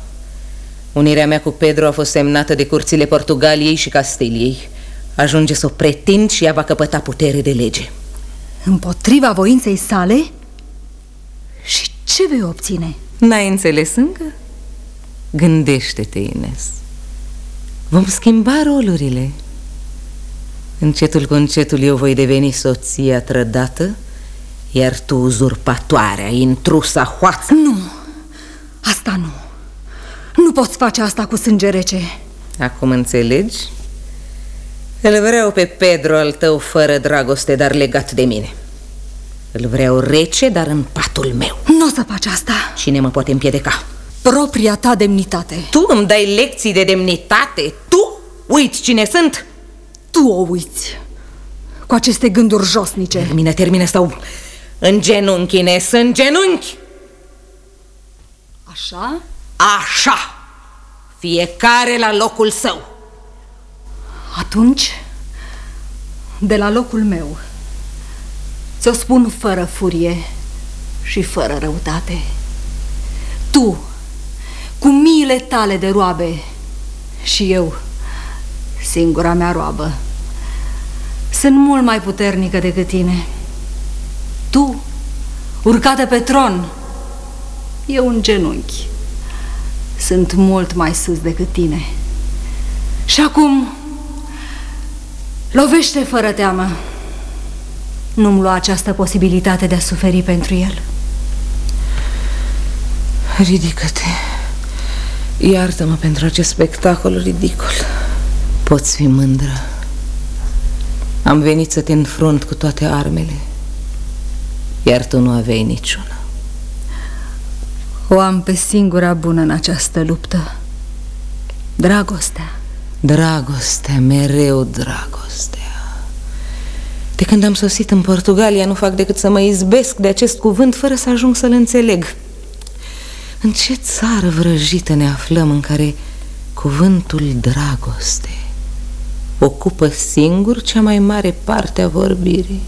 Unirea mea cu Pedro a fost semnată de curțile Portugaliei și Castiliei. Ajunge să o pretind și ea va căpăta putere de lege. Împotriva voinței sale? Și ce vei obține? N-ai înțeles încă? Gândește-te, Ines. Vom schimba rolurile. Încetul cu încetul eu voi deveni soția trădată, iar tu uzurpatoarea, intrusa, hoață. Nu, asta nu. Nu poți face asta cu sânge rece. Acum înțelegi? Îl vreau pe Pedro al tău fără dragoste, dar legat de mine. Îl vreau rece, dar în patul meu. Nu o să faci asta. Cine mă poate împiedica? Propria ta demnitate. Tu îmi dai lecții de demnitate? Tu? Uiți cine sunt? Tu o uiți. Cu aceste gânduri josnice. Termină, termină sau în genunchi, Ines, în genunchi. Așa? Așa. Fiecare la locul său. Atunci, de la locul meu, ți-o spun fără furie și fără răutate. Tu, cu miile tale de roabe și eu, singura mea roabă, sunt mult mai puternică decât tine. Tu, urcată pe tron, eu în genunchi. Sunt mult mai sus decât tine. Și acum, lovește fără teamă. Nu-mi lua această posibilitate de a suferi pentru el. Ridică-te. Iartă-mă pentru acest spectacol ridicol. Poți fi mândră. Am venit să te înfrunt cu toate armele, iar tu nu aveai niciuna. O am pe singura bună în această luptă. Dragostea. Dragostea, mereu dragostea. De când am sosit în Portugalia, nu fac decât să mă izbesc de acest cuvânt fără să ajung să-l înțeleg. În ce țară vrăjită ne aflăm în care cuvântul dragoste ocupă singur cea mai mare parte a vorbirii?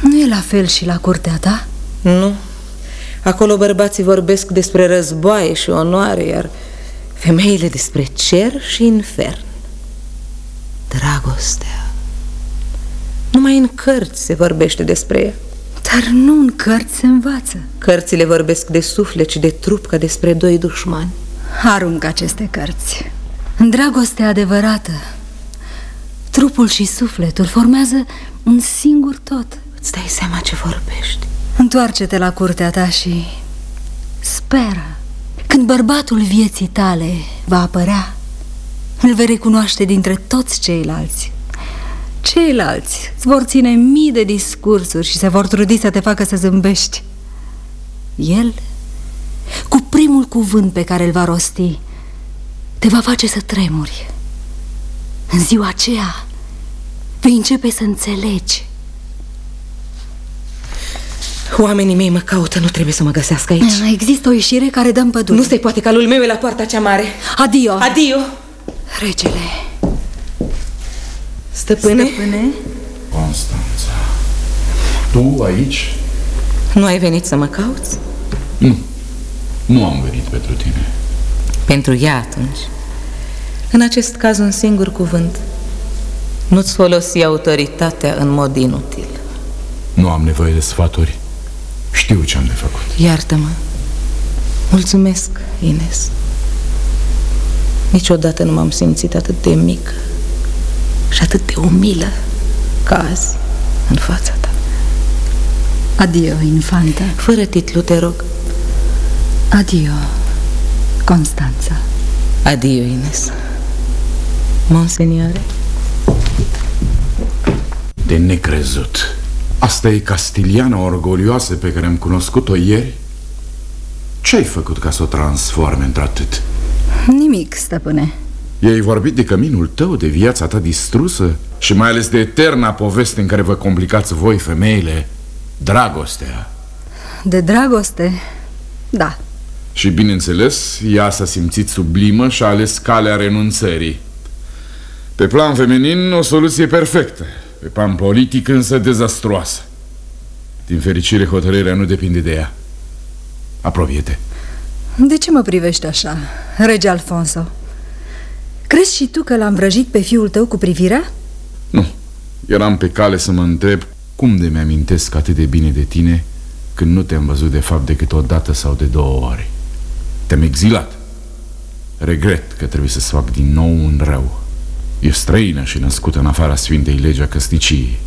Nu e la fel și la curtea ta? Nu. Acolo bărbații vorbesc despre războaie și onoare, iar femeile despre cer și infern. Dragostea. Numai în cărți se vorbește despre ea. Dar nu în cărți se învață. Cărțile vorbesc de suflet și de trup ca despre doi dușmani. Aruncă aceste cărți. Dragostea adevărată Trupul și sufletul formează un singur tot Îți dai seama ce vorbești Întoarce-te la curtea ta și speră. Când bărbatul vieții tale va apărea Îl vei recunoaște dintre toți ceilalți. Ceilalți îți vor ține mii de discursuri și se vor trudi să te facă să zâmbești. El, cu primul cuvânt pe care îl va rosti Te va face să tremuri. În ziua aceea vei începe să înțelegi Oamenii mei mă caută, nu trebuie să mă găsească aici. Există o ieșire care dă în pădure. Nu se poate, calul meu e la poarta cea mare. Adio. Adio. Regele. Stăpâne? Stăpâne? Constanța. Tu aici? Nu ai venit să mă cauți? Nu. Nu am venit pentru tine. Pentru ea atunci. În acest caz un singur cuvânt. Nu-ți folosi autoritatea în mod inutil. Nu am nevoie de sfaturi Știu ce am de făcut. Iartă-mă. Mulțumesc, Ines. Niciodată nu m-am simțit atât de mică Și atât de umilă Ca azi, în fața ta. Adio, infanta. Fără titlu, te rog. Adio, Constanța. Adio, Ines. Monseniore. De necrezut Asta e castiliana orgolioasă pe care am cunoscut-o ieri? Ce-ai făcut ca să o transforme într-atât? Nimic, stăpâne I-ai vorbit de căminul tău, de viața ta distrusă Și mai ales de eterna poveste în care vă complicați voi, femeile Dragostea De dragoste? Da Și bineînțeles, ea s-a simțit sublimă și a ales calea renunțării Pe plan feminin, o soluție perfectă Pe plan politic, însă dezastruoasă Din fericire, hotărârea nu depinde de ea. Apropie-te. De ce mă privești așa, rege Alfonso? Crezi și tu că l-am vrăjit pe fiul tău cu privirea? Nu, eram pe cale să mă întreb Cum de mi-amintesc atât de bine de tine Când nu te-am văzut de fapt decât o dată sau de două ori Te-am exilat. Regret că trebuie să-ți fac din nou un rău E străină și născută în afara Sfintei Legea Căsniciei.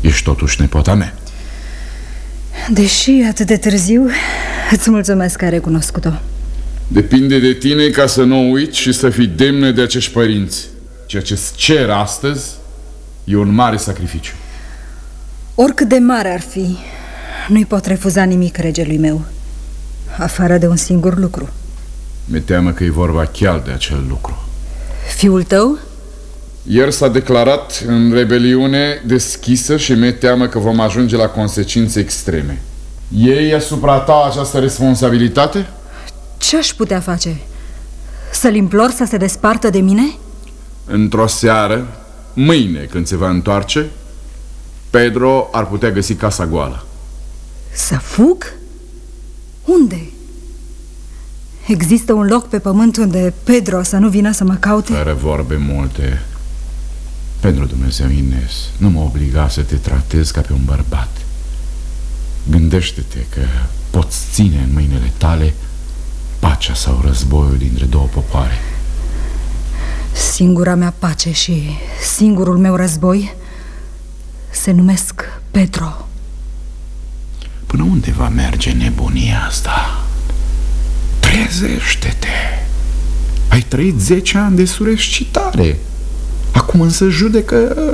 Ești totuși nepota mea. Deși atât de târziu, îți mulțumesc că ai recunoscut-o. Depinde de tine ca să nu o uiți și să fii demnă de acești părinți. Ceea ce-ți cer astăzi e un mare sacrificiu. Oricât de mare ar fi, nu-i pot refuza nimic regelui meu Afară de un singur lucru. Mi-e teamă că e vorba chiar de acel lucru. Fiul tău? Ieri s-a declarat în rebeliune deschisă și mi-e teamă că vom ajunge la consecințe extreme Ei asupra ta această responsabilitate? Ce aș putea face? Să-l implor să se despartă de mine? Într-o seară, mâine când se va întoarce Pedro ar putea găsi casa goală Să fug? Unde? Există un loc pe pământ unde Pedro să nu vină să mă caute? Fără vorbe multe Pentru Dumnezeu, Ines Nu mă obliga să te tratez ca pe un bărbat Gândește-te că poți ține în mâinile tale Pacea sau războiul dintre două popoare Singura mea pace și singurul meu război Se numesc Pedro Până unde va merge nebunia asta? Trezește-te! Ai trăit 10 ani de surescitare Acum însă judecă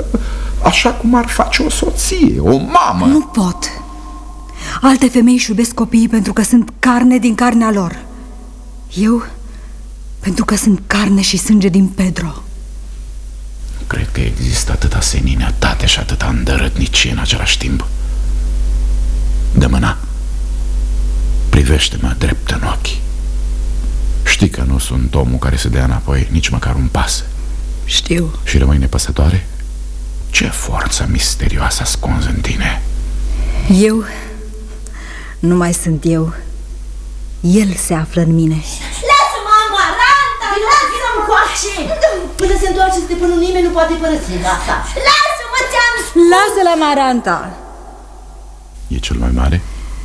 așa cum ar face o soție, o mamă. Nu pot. Alte femei își iubesc copiii pentru că sunt carne din carnea lor. Eu pentru că sunt carne și sânge din Pedro. Cred că există atâta seninătate și atâta îndărătnicie în același timp. Dă mâna. Privește-mă drept în ochi. Știi că nu sunt omul care se dea înapoi nici măcar un pas Știu Și rămâi nepăsătoare? Ce forță misterioasă ascunzi în tine Eu nu mai sunt eu El se află în mine Lasă-mă, Amaranta! Lasă-mă coace! Până se întoarce stăpânul nimeni nu poate părăsi asta Lasă-mă, ți-am spus! Lasă-l, Amaranta! E cel mai mare?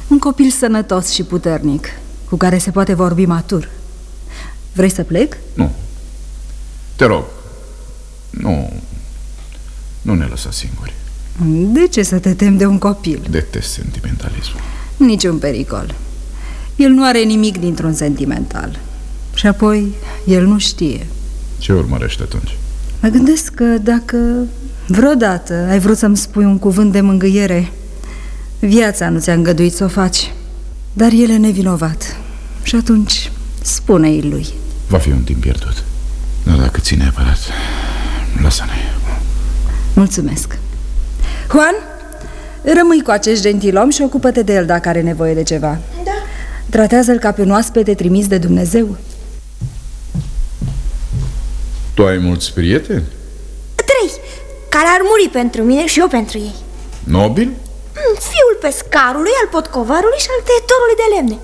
Un copil sănătos și puternic Cu care se poate vorbi matur Vrei să plec? Nu Te rog, nu, nu ne lăsa singuri. De ce să te temi de un copil? Detest sentimentalismul. Niciun pericol. El nu are nimic dintr-un sentimental. Și apoi, el nu știe. Ce urmărește atunci? Mă gândesc că dacă vreodată ai vrut să-mi spui un cuvânt de mângâiere, viața nu ți-a îngăduit să o faci. Dar el e nevinovat. Și atunci, spune-i lui. Va fi un timp pierdut. Dar dacă ține neapărat, lasă-ne. Mulțumesc. Juan, rămâi cu acest gentilom și ocupă-te de el dacă are nevoie de ceva. Da. Tratează-l ca pe un oaspete trimis de Dumnezeu. Tu ai mulți prieteni? Trei, care ar muri pentru mine și eu pentru ei. Nobil? Mm, Fiul pescarului, al potcovarului și al tăietorului de lemne.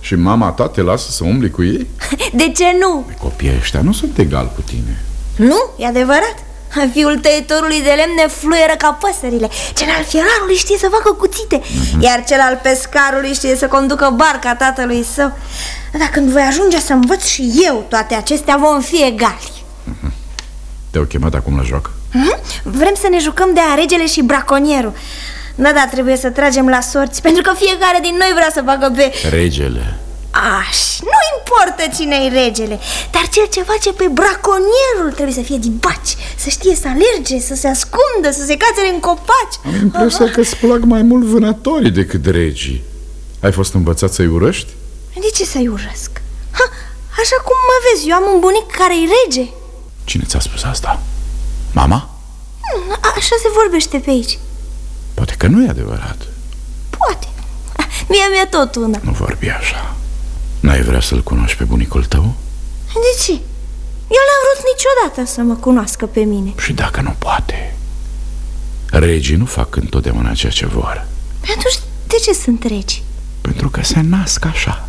Și mama ta te lasă să umbli cu ei? *laughs* De ce nu? Copiii ăștia nu sunt egal cu tine. Nu, e adevărat. Fiul tăietorului de lemne fluieră ca păsările. Cel al fierarului știe să facă cuțite. Iar cel al pescarului știe să conducă barca tatălui său. Dar când voi ajunge să învăț și eu toate acestea vom fi egali. Te-au chemat acum la joc. Mhm. Vrem să ne jucăm de a regele și braconierul. Da, da, trebuie să tragem la sorți Pentru că fiecare din noi vrea să facă pe... Regele. Aș, nu importă cine-i regele Dar cel ce face pe braconierul trebuie să fie dibaci Să știe să alerge, să se ascundă, să se cațere în copaci Am impresia că îți plac mai mult vânătorii decât regii. Ai fost învățat să-i urăști? De ce să-i urăsc? Ha, așa cum mă vezi, eu am un bunic care e rege Cine ți-a spus asta? Mama? Hmm, Așa se vorbește pe aici Poate că nu e adevărat. Poate Mie mi-e tot una Nu vorbi așa. N-ai vrea să-l cunoști pe bunicul tău? De ce? Eu n-am vrut niciodată să mă cunoască pe mine Și dacă nu poate? Regii nu fac întotdeauna ceea ce vor. Păi Atunci de ce sunt regi? Pentru că se nasc așa.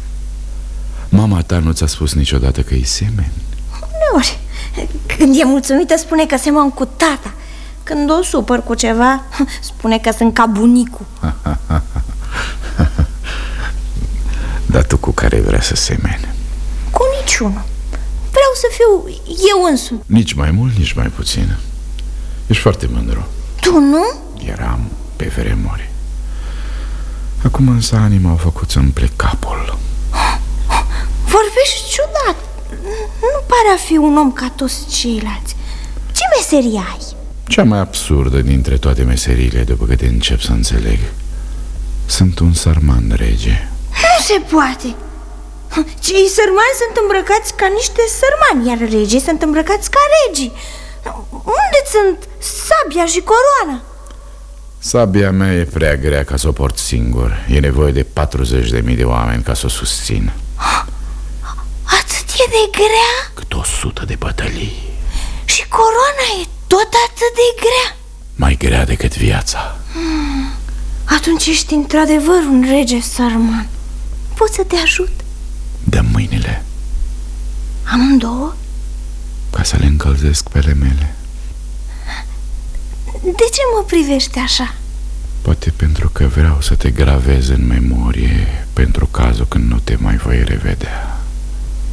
Mama ta nu ți-a spus niciodată că îi semeni? Uneori Când e mulțumită spune că semăn cu tata Când o supăr cu ceva *laughs* Spune că sunt ca bunicul *laughs* Dar tu cu care vrea să semeni? Cu niciunul Vreau să fiu eu însumi Nici mai mult, nici mai puțin. Ești foarte mândru. Tu nu? Eram pe vremuri. Acum însă anii m-au făcut să-mi plec capul. Vorbești ciudat Nu pare a fi un om ca toți ceilalți Ce meserie ai? Cea mai absurdă dintre toate meseriile, după câte încep să înțeleg. Sunt un sărman rege. Nu se poate Cei sărmani sunt îmbrăcați ca niște sărmani Iar regii sunt îmbrăcați ca regii Unde sunt sabia și coroana? Sabia mea e prea grea ca să o port singur. E nevoie de 40.000 de oameni ca să o susțin. Atât e de grea? Cât o sută de bătălii. Și coroana e tot atât de grea Mai grea decât viața. Hmm, Atunci ești într-adevăr un rege sărman Pot să te ajut? Dă mâinile Amândouă? ca să le încălzesc pe ale mele. De ce mă privești așa? Poate pentru că vreau să te gravez în memorie pentru cazul când nu te mai voi revedea.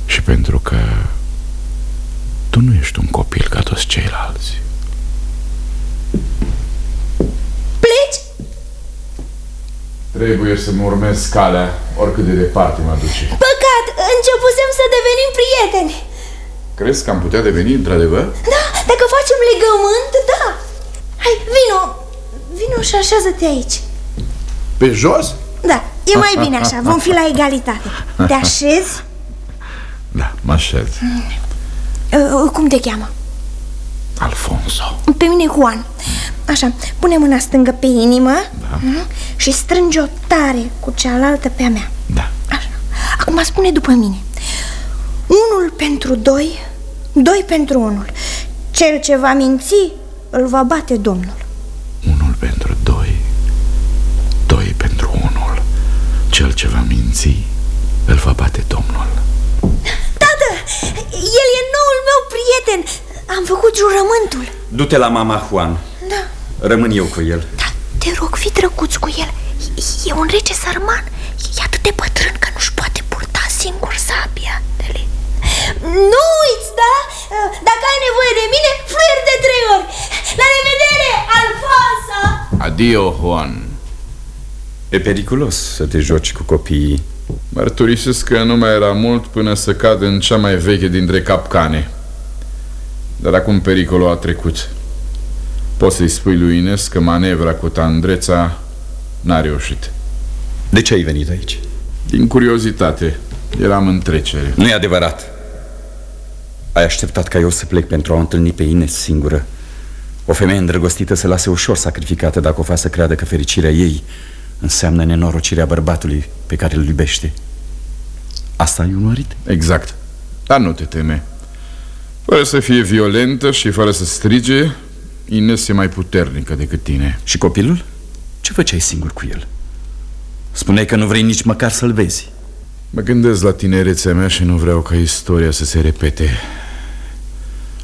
Și pentru că tu nu ești un copil ca toți ceilalți. Pleci? Trebuie să-mi urmez calea, oricât de departe mă duce. Păcat, începusem să devenim prieteni Crezi că am putea deveni într-adevăr? Da, dacă facem legământ, da Hai, vino, vino și așează-te aici Pe jos? Da, e mai bine *laughs* așa, vom fi la egalitate Te așezi? Da, mă așez. Uh, Cum te cheamă? Alfonso. Pe mine Juan. Așa, pune mâna stângă pe inimă da. Și strânge-o tare cu cealaltă pe a mea. Da. Așa, acum spune după mine. Unul pentru doi, doi pentru unul. Cel ce va minți, îl va bate Domnul. Unul pentru doi, doi pentru unul. Cel ce va minți, îl va bate Domnul. Tată, el e noul meu prieten Am făcut jurământul. Du-te la mama Juan. Da, Rămân eu cu el. te rog, fi drăguț cu el. E un rege sărman. E atât de bătrân că nu-și poate purta singur sabia Dă-le Nu uiți, da? Dacă ai nevoie de mine, fluier de trei ori. La revedere, Alfonso! Adio, Juan. E periculos să te joci cu copiii. Mărturisesc că nu mai era mult până să cad în cea mai veche dintre capcane Dar acum pericolul a trecut. Poți să-i spui lui Ines că manevra cu Tandreța n-a reușit. De ce ai venit aici? Din curiozitate Eram în trecere. Nu e adevărat. Ai așteptat ca eu să plec pentru a o întâlni pe Ines singură. O femeie îndrăgostită se lasă ușor sacrificată Dacă o fac să creadă că fericirea ei Înseamnă nenorocirea bărbatului pe care îl iubește. Asta ai urmărit? Exact. Dar nu te teme Fără să fie violentă și fără să strige Ines e mai puternică decât tine Și copilul? Ce făceai singur cu el? Spuneai că nu vrei nici măcar să-l vezi Mă gândesc la tinerețea mea și nu vreau ca istoria să se repete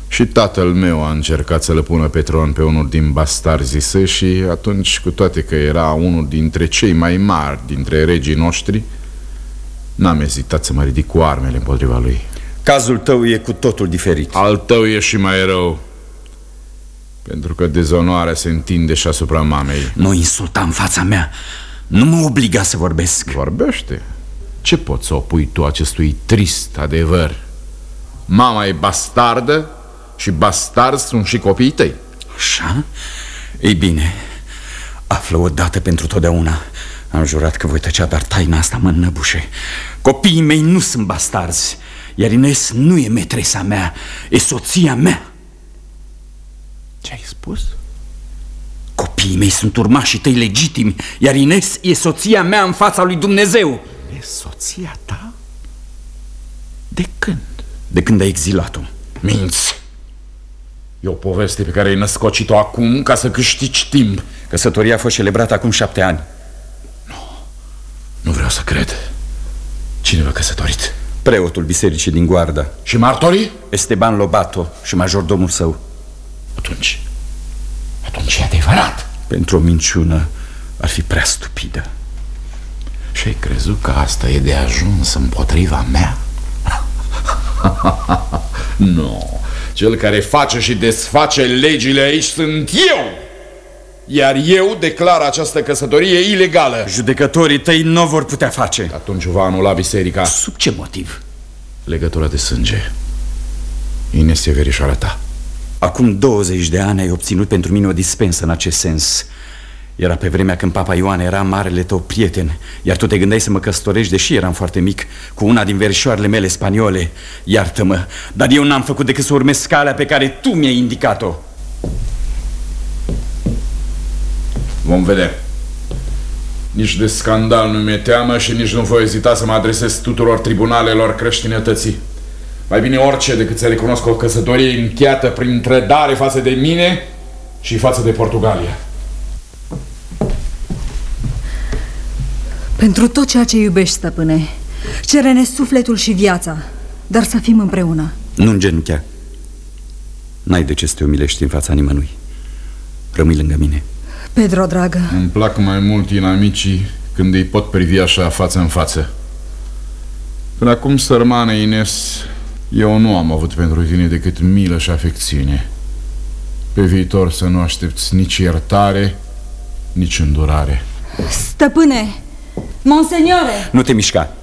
Și tatăl meu a încercat să-l pună pe tron pe unul din bastarzii săi Și atunci, cu toate că era unul dintre cei mai mari dintre regii noștri N-am ezitat să mă ridic cu armele împotriva lui Cazul tău e cu totul diferit. Al tău e și mai rău Pentru că dezonoarea se întinde și asupra mamei. Nu insulta în fața mea. Nu mă obliga să vorbesc. Vorbește. Ce poți să opui tu acestui trist adevăr? Mama e bastardă și bastarzi sunt și copiii tăi. Așa? Ei bine, află odată pentru totdeauna. Am jurat că voi tăcea, dar taina asta mă înnăbușe. Copiii mei nu sunt bastarzi Iar Ines nu e metresa mea, e soția mea Ce ai spus? Copiii mei sunt urmașii tăi legitimi Iar Ines e soția mea în fața lui Dumnezeu E soția ta? De când? De când ai exilat-o Minți E o poveste pe care ai născocit-o acum ca să câștigi timp Căsătoria a fost celebrată acum șapte ani Nu, nu vreau să cred Cine v-a căsătorit? Preotul bisericii din Guarda Și martorii? Esteban Lobato și majordomul său. Atunci, atunci e adevărat. Pentru o minciună ar fi prea stupidă. Și ai crezut că asta e de ajuns împotriva mea? *laughs* nu, cel care face și desface legile aici sunt eu Iar eu declar această căsătorie ilegală. Judecătorii tăi nu vor putea face. Atunci va anula biserica. Sub ce motiv? Legătura de sânge. Ines e verișoara ta. Acum 20 de ani ai obținut pentru mine o dispensă în acest sens. Era pe vremea când Papa Ioan era marele tău prieten Iar tu te gândeai să mă căsătorești, deși eram foarte mic Cu una din verișoarele mele spaniole. Iartă-mă, dar eu n-am făcut decât să urmez calea pe care tu mi-ai indicat-o Vom vedea. Nici de scandal nu mi-e teamă și nici nu voi ezita să mă adresez tuturor tribunalelor creștinătății. Mai bine orice decât să recunosc o căsătorie încheiată prin trădare față de mine și față de Portugalia. Pentru tot ceea ce iubești, stăpâne Cere-ne sufletul și viața Dar să fim împreună. Nu îngenunchea N-ai de ce să te umilești în fața nimănui. Rămâi lângă mine Pedro, dragă. Îmi plac mai mult inamicii când îi pot privi așa față în față. Până acum, sărmană Ines, eu nu am avut pentru tine decât milă și afecțiune. Pe viitor să nu aștepți nici iertare, nici îndurare. Stăpâne, monseniore! Nu te mișca.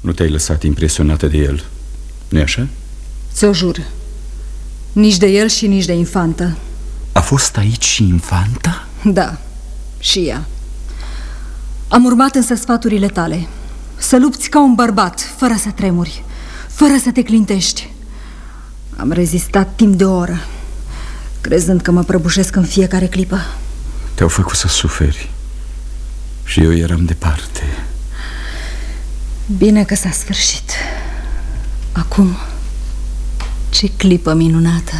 Nu te-ai lăsat impresionată de el. Nu așa? Ți-o jur. Nici de el și nici de infantă A fost aici și infanta? Da, și ea. Am urmat însă sfaturile tale. Să lupți ca un bărbat, fără să tremuri Fără să te clintești. Am rezistat timp de o oră Crezând că mă prăbușesc în fiecare clipă. Te-au făcut să suferi. Și eu eram departe. Bine că s-a sfârșit. Acum Ce clipă minunată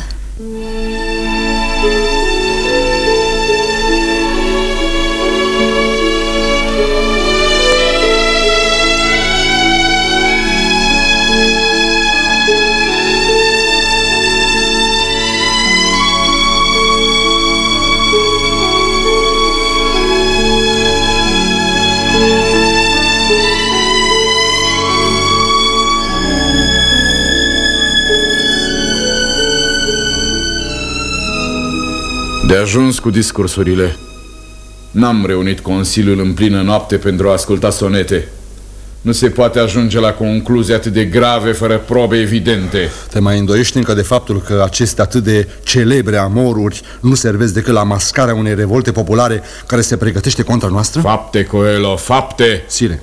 De ajuns cu discursurile. N-am reunit Consiliul în plină noapte pentru a asculta sonete. Nu se poate ajunge la concluzii atât de grave fără probe evidente. Te mai îndoiești încă de faptul că aceste atât de celebre amoruri nu servesc decât la mascarea unei revolte populare care se pregătește contra noastră? Fapte, Coelho, fapte! Sire,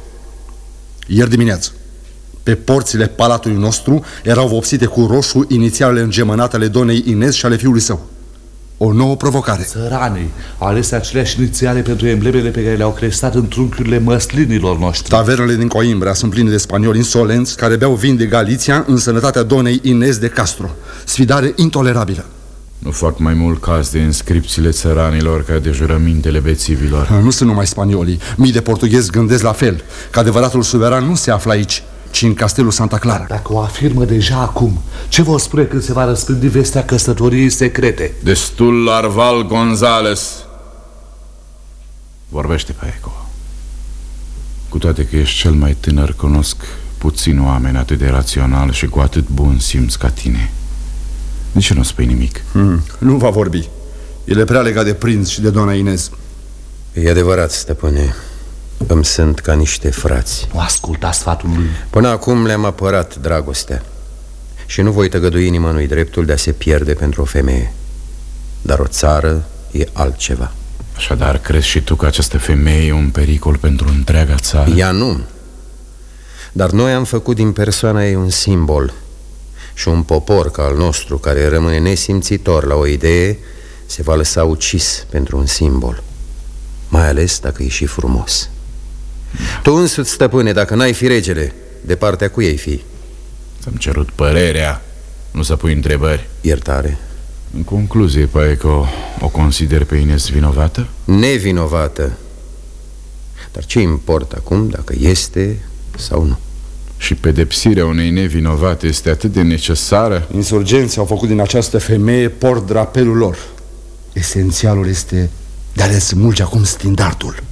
ieri dimineață, pe porțile palatului nostru erau vopsite cu roșu inițialele îngemănate ale donei Inez și ale fiului său. O nouă provocare. Țăranii au ales aceleași inițiale pentru emblemele pe care le-au crestat în trunchiurile măslinilor noștri. Tavernele din Coimbra sunt pline de spanioli insolenți care beau vin de Galiția în sănătatea donei Inez de Castro. Sfidare intolerabilă. Nu fac mai mult caz de inscripțiile țăranilor ca de jurămintele bețivilor. Nu sunt numai spaniolii. Mii de portughezi gândesc la fel, că adevăratul suveran nu se află aici, ci în castelul Santa Clara. Dacă o afirmă deja acum, ce vor spune când se va răspândi vestea căsătoriei secrete? Destul Larval Gonzales. Vorbește, Paeco. Cu toate că ești cel mai tânăr, cunosc puțin oameni atât de rațional și cu atât bun simț ca tine. De ce nu spui nimic? Hmm, nu va vorbi. El e prea legat de prinț și de doamna Inez. E adevărat, stăpâne. Îmi sunt ca niște frați. O asculta sfatul lui. Până acum le-am apărat dragostea. Și nu voi tăgădui nimănui dreptul de a se pierde pentru o femeie. Dar o țară e altceva. Așadar, crezi și tu că această femeie e un pericol pentru întreaga țară? Ea nu. Dar noi am făcut din persoana ei un simbol și un popor ca al nostru, care rămâne nesimțitor la o idee, se va lăsa ucis pentru un simbol. Mai ales dacă e și frumos. Tu însuți, stăpâne, dacă n-ai fi regele, de partea cu ei fi. Ți-am cerut părerea, nu să pui întrebări. Iertare. În concluzie, Paeco, o consider pe Ines vinovată? Nevinovată. Dar ce importă acum dacă este sau nu? Și pedepsirea unei nevinovate este atât de necesară? Insurgenții au făcut din această femeie port drapelul lor. Esențialul este de a le smulge acum standardul.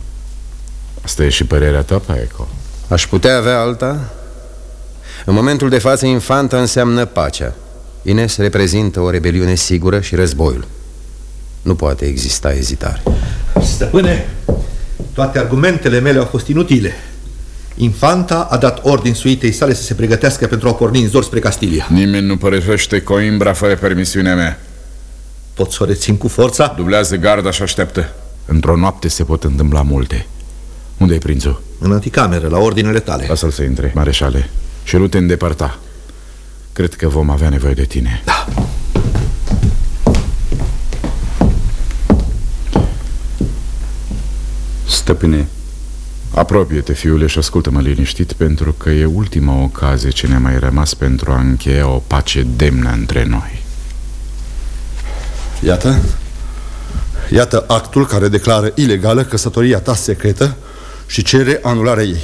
Asta e și părerea ta, Paeco. Aș putea avea alta? În momentul de față, infanta înseamnă pacea. Ines reprezintă o rebeliune sigură și războiul. Nu poate exista ezitare. Stăpâne, toate argumentele mele au fost inutile. Infanta a dat ordin suitei sale să se pregătească pentru a porni în zor spre Castilia. Nimeni nu părăsește Coimbra fără permisiunea mea. Pot să o rețin cu forța? Dublează garda și așteaptă. Într-o noapte se pot întâmpla multe. Unde e prințul? În anticameră, la ordinele tale. Lasă-l să intre, mareșale. Și nu te îndepărta. Cred că vom avea nevoie de tine. Da. Stăpâne, apropie-te, fiule, și ascultă-mă liniștit Pentru că e ultima ocazie ce ne-a mai rămas Pentru a încheia o pace demnă între noi Iată Iată actul care declară ilegală căsătoria ta secretă Și cere anularea ei.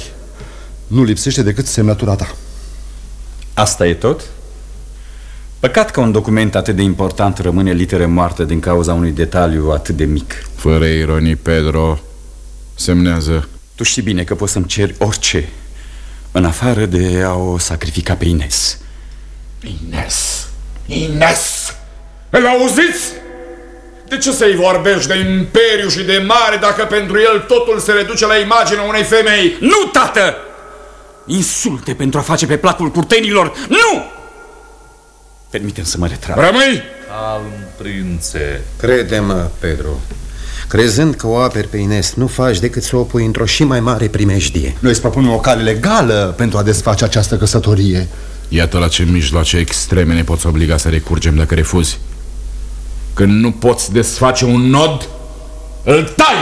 Nu lipsește decât semnătura ta. Asta e tot? Păcat că un document atât de important rămâne literă moartă din cauza unui detaliu atât de mic. Fără ironii, Pedro Semnează. Tu știi bine că poți să-mi ceri orice În afară de a o sacrifica pe Ines. Ines. Ines! Îl auziți? De ce să-i vorbești de imperiu și de mare Dacă pentru el totul se reduce la imaginea unei femei? Nu, tată! Insulte pentru a face pe placul curtenilor Nu! Permitem să mă retrag Rămâi! Calm, prințe Crede-mă, Pedro Crezând că o aperi pe Ines Nu faci decât să o pui într-o și mai mare primejdie Noi îți propunem o cale legală pentru a desface această căsătorie Iată la ce mijloace extreme ne poți obliga să recurgem dacă refuzi Când nu poți desface un nod, îl tai!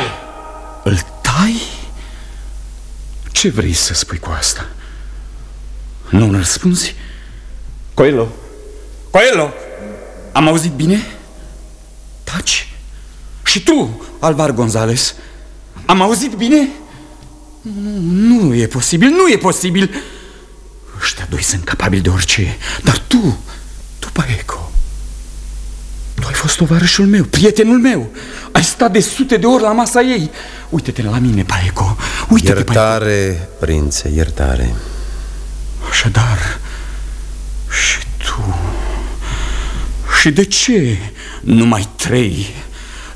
Îl tai? Ce vrei să spui cu asta? Nu îmi răspunzi? Coelho Coelho Am auzit bine? Taci Și tu, Alvar Gonzales Am auzit bine? Nu, nu e posibil, nu e posibil Ăștia doi sunt capabili de orice Dar tu, tu, Paeco Tu ai fost tovarășul meu, prietenul meu Ai stat de sute de ori la masa ei Uite-te la mine, Paeco Uite-te, Iertare, Paeco. prințe, iertare Așadar, și tu Și de ce numai trei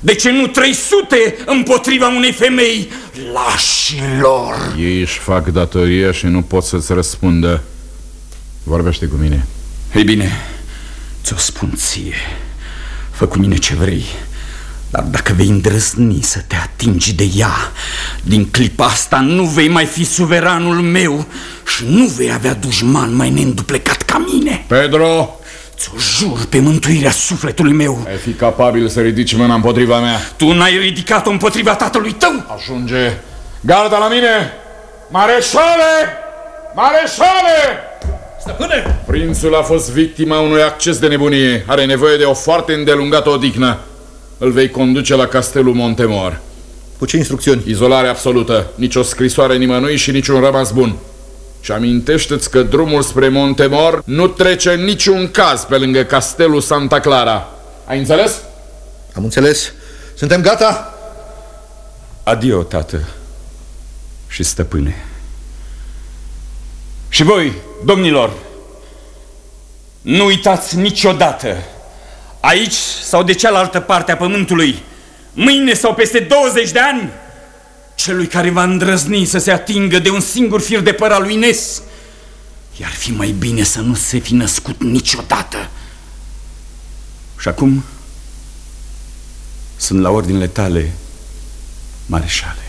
De ce nu 300 împotriva unei femei? Lașilor! Ei își fac datoria și nu pot să-ți răspundă. Vorbește cu mine. Ei bine, ți-o spun ție. Fă cu mine ce vrei. Dar dacă vei îndrăzni să te atingi de ea, din clipa asta nu vei mai fi suveranul meu și nu vei avea dușman mai neînduplecat ca mine. Pedro! Ți-o jur pe mântuirea sufletului meu. Ai fi capabil să ridici mâna împotriva mea. Tu n-ai ridicat-o împotriva tatălui tău. Ajunge. Garda la mine! Mareșale! Mareșale! Stăpâne! Prințul a fost victima unui acces de nebunie. Are nevoie de o foarte îndelungată odihnă. Îl vei conduce la castelul Montemor. Cu ce instrucțiuni? Izolare absolută. Nici o scrisoare nimănui și niciun rămas bun. Și amintește-ți că drumul spre Montemor nu trece în niciun caz pe lângă castelul Santa Clara. Ai înțeles? Am înțeles. Suntem gata? Adio, tată și stăpâne. Și voi, domnilor, nu uitați niciodată, aici sau de cealaltă parte a pământului, mâine sau peste 20 de ani, celui care va îndrăzni să se atingă de un singur fir de păr al lui Ines, iar fi mai bine să nu se fi născut niciodată. Și acum sunt la ordinele tale, mareșale.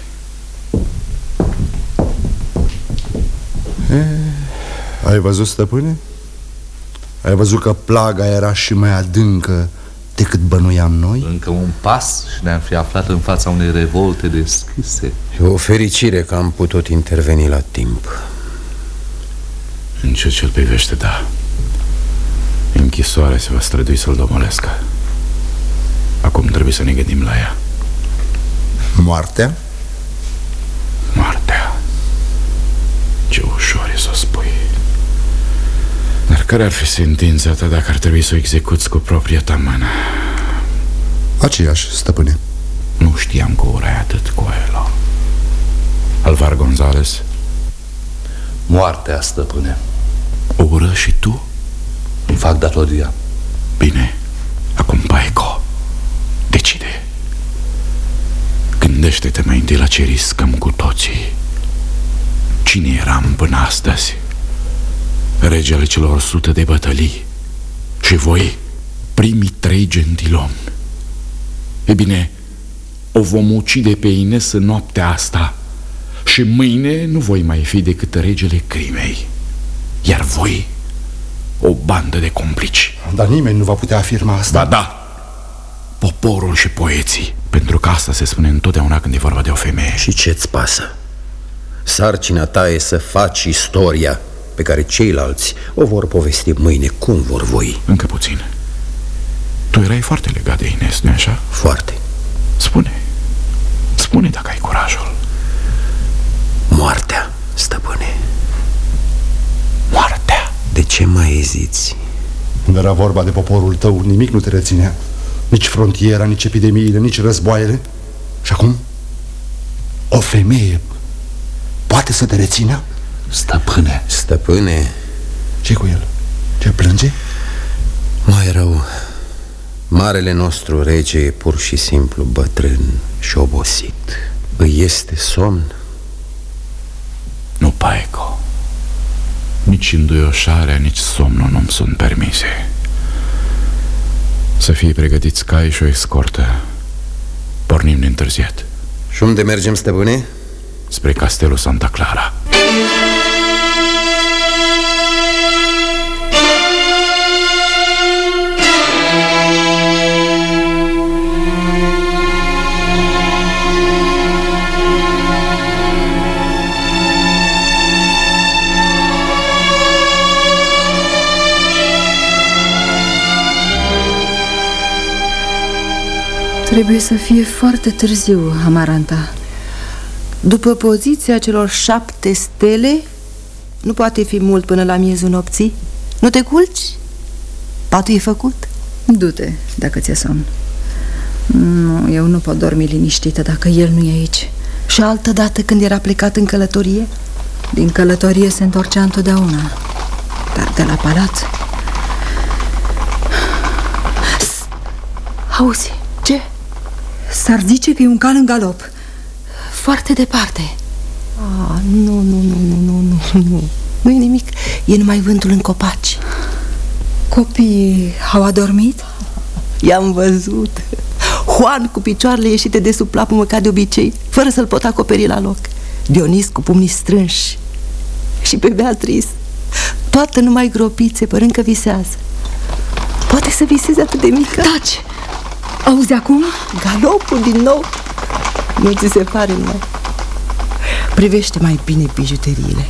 Ai văzut, stăpâne? Ai văzut că plaga era și mai adâncă decât bănuiam noi? Încă un pas și ne-am fi aflat în fața unei revolte deschise. E o fericire că am putut interveni la timp. În ce ce-l privește, da. Închisoarea se va strădui să-l domolească Acum trebuie să ne gândim la ea. Moartea? Moartea. Ce ușor e să o spui. Dar care ar fi sentința ta dacă ar trebui să o execuți cu propria ta mână? Aceeași, stăpâne. Nu știam că urai atât cu el Alvar Gonzales. Moartea, stăpâne. O ură și tu? Îmi fac datoria. Bine, acum Paeco Decide. Gândește-te mai întâi la ce riscăm cu toții. Cine eram până astăzi? Regele celor sute de bătălii. Și voi, primii trei gentilomi E bine, o vom ucide pe Ines în noaptea asta. Și mâine nu voi mai fi decât regele crimei. Iar voi, o bandă de complici. Dar nimeni nu va putea afirma asta. Ba da, poporul și poeții. Pentru că asta se spune întotdeauna când e vorba de o femeie. Și ce-ți pasă? Sarcina ta e să faci istoria pe care ceilalți o vor povesti mâine cum vor voi Încă puțin Tu erai foarte legat de Ines, nu așa? Foarte Spune Spune dacă ai curajul Moartea, stăpâne Moartea De ce mai eziți? Când era vorba de poporul tău, nimic nu te reținea Nici frontiera, nici epidemiile, nici războaiele Și acum? O femeie poate să te rețină? Stăpâne. Stăpâne. Ce cu el? Ce plânge? Mai rău. Marele nostru rege e pur și simplu bătrân și obosit. Îi este somn? Nu, Paeco Nici înduioșarea, nici somnul nu-mi sunt permise. Să fie pregătiți cai și o escortă. Pornim neîntârziat Și unde mergem, stăpâne? Spre castelul Santa Clara Trebuie să fie foarte târziu, Amaranta După poziția celor șapte stele Nu poate fi mult până la miezul nopții Nu te culci? Patul e făcut? Du-te, dacă ți-e somn Nu, eu nu pot dormi liniștită dacă el nu e aici Și altă dată când era plecat în călătorie? Din călătorie se întorcea întotdeauna Dar de la palat Auzi, ce? S-ar zice că e un cal în galop. Foarte departe. Ah, nu, nu, nu, nu, nu, nu, nu. Nu e nimic, e numai vântul în copaci. Copiii au adormit? I-am văzut. Juan cu picioarele ieșite de sub plapumă ca de obicei Fără să-l pot acoperi la loc. Dionis cu pumnii strânși. Și pe Beatrice. Toată numai gropițe, părând că visează. Poate să viseze atât de mică? Taci! Auzi acum? Galopul din nou. Nu ți se pare mai Privește mai bine bijuteriile.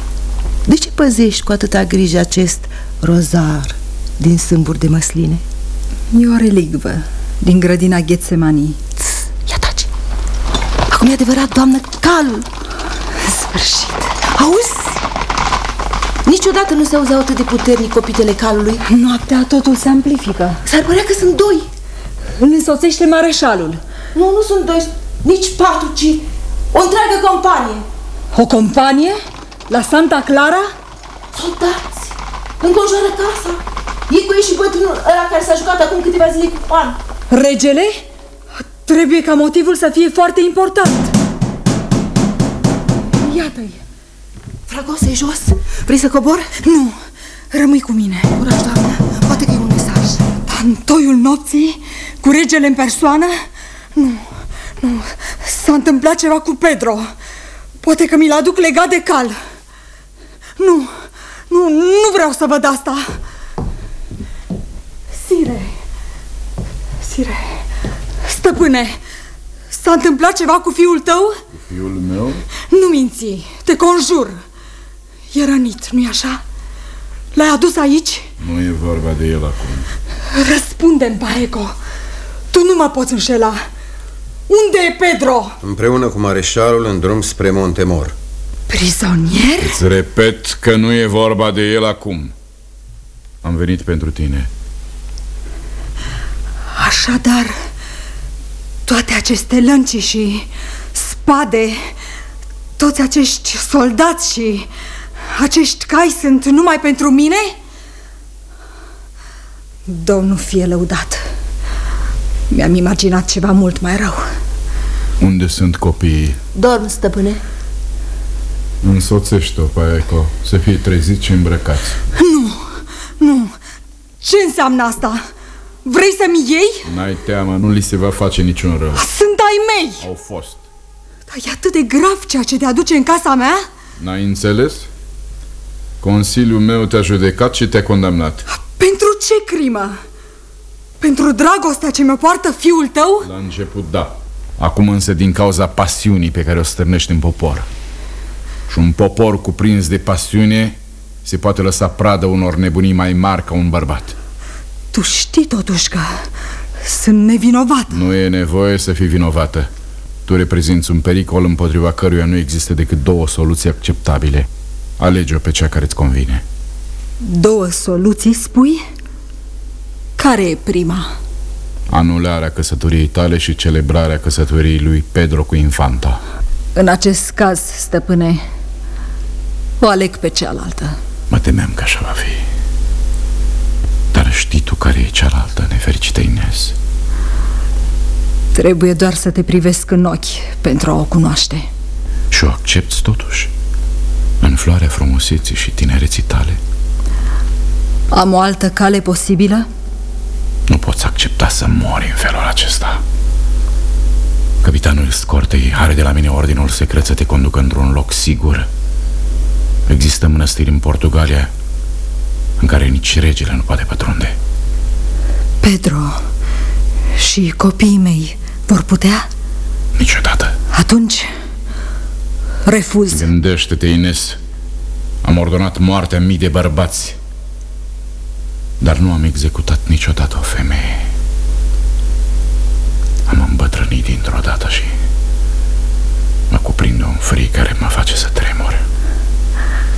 De ce păzești cu atâta grijă acest rozar din sâmburi de măsline? E o relicvă din grădina Ghețemanii. Ia taci. Acum e adevărat, doamnă, calul În sfârșit. Auzi? Niciodată nu se auzeau atât de puternic copitele calului. Noaptea totul se amplifică. S-ar părea că sunt doi Îl însoțește mareșalul. Nu, nu sunt doi, nici patru, ci o întreagă companie. O companie? La Santa Clara? Soldați Înconjoară casa. E cu ei și bătrânul ăla care s-a jucat acum câteva zile cu pan Regele? Trebuie ca motivul să fie foarte important. Iată-i. Fragose, jos. Vrei să cobor? Nu, rămâi cu mine. Curaj, doamnă, poate că e un mesaj. Antoiul nopții? Cu regele în persoană? Nu, nu, s-a întâmplat ceva cu Pedro Poate că mi-l aduc legat de cal Nu, nu, nu vreau să văd asta Sire Sire Stăpâne S-a întâmplat ceva cu fiul tău? Cu fiul meu? Nu minți, te conjur E rănit, nu-i așa? L-ai adus aici? Nu e vorba de el acum Răspunde-mi, Paeco Tu nu mă poți înșela Unde e Pedro? Împreună cu mareșalul în drum spre Montemor Prizonier? Îți repet că nu e vorba de el acum Am venit pentru tine Așadar, toate aceste lănci și spade, toți acești soldați și acești cai sunt numai pentru mine? Domnul fie lăudat. Mi-am imaginat ceva mult mai rău. Unde sunt copiii? Dorm, stăpâne Însoțește-o, Paeco Să fie treziți și îmbrăcați Nu, nu. Ce înseamnă asta? Vrei să-mi iei? N-ai teamă, nu li se va face niciun rău Sunt ai mei! Au fost Dar e atât de grav ceea ce te aduce în casa mea? N-ai înțeles? Consiliul meu te-a judecat și te-a condamnat Pentru ce crimă? Pentru dragostea ce mi-o poartă fiul tău? La început, da. Acum însă din cauza pasiunii pe care o stârnești în popor. Și un popor cuprins de pasiune Se poate lăsa pradă unor nebunii mai mari ca un bărbat. Tu știi totuși că sunt nevinovat Nu e nevoie să fii vinovată. Tu reprezinți un pericol împotriva căruia nu există decât două soluții acceptabile. Alege-o pe cea care îți convine. Două soluții, spui? Care e prima? Anularea căsătoriei tale și celebrarea căsătoriei lui Pedro cu infanta În acest caz, stăpâne, o aleg pe cealaltă Mă temeam că așa va fi Dar știi tu care e cealaltă, nefericită Ines? Trebuie doar să te privesc în ochi pentru a o cunoaște Și o accepti totuși În floarea frumuseții și tinereții tale Am o altă cale posibilă? Nu poți accepta să mori în felul acesta. Capitanul scortei are de la mine ordinul secret să te conducă într-un loc sigur. Există mănăstiri în Portugalia În care nici regele nu poate pătrunde. Pedro și copiii mei vor putea? Niciodată. Atunci refuz. Gândește-te, Ines. Am ordonat moartea mii de bărbați Dar nu am executat niciodată o femeie. Am îmbătrânit dintr-o dată și Mă cuprinde un frig care mă face să tremur.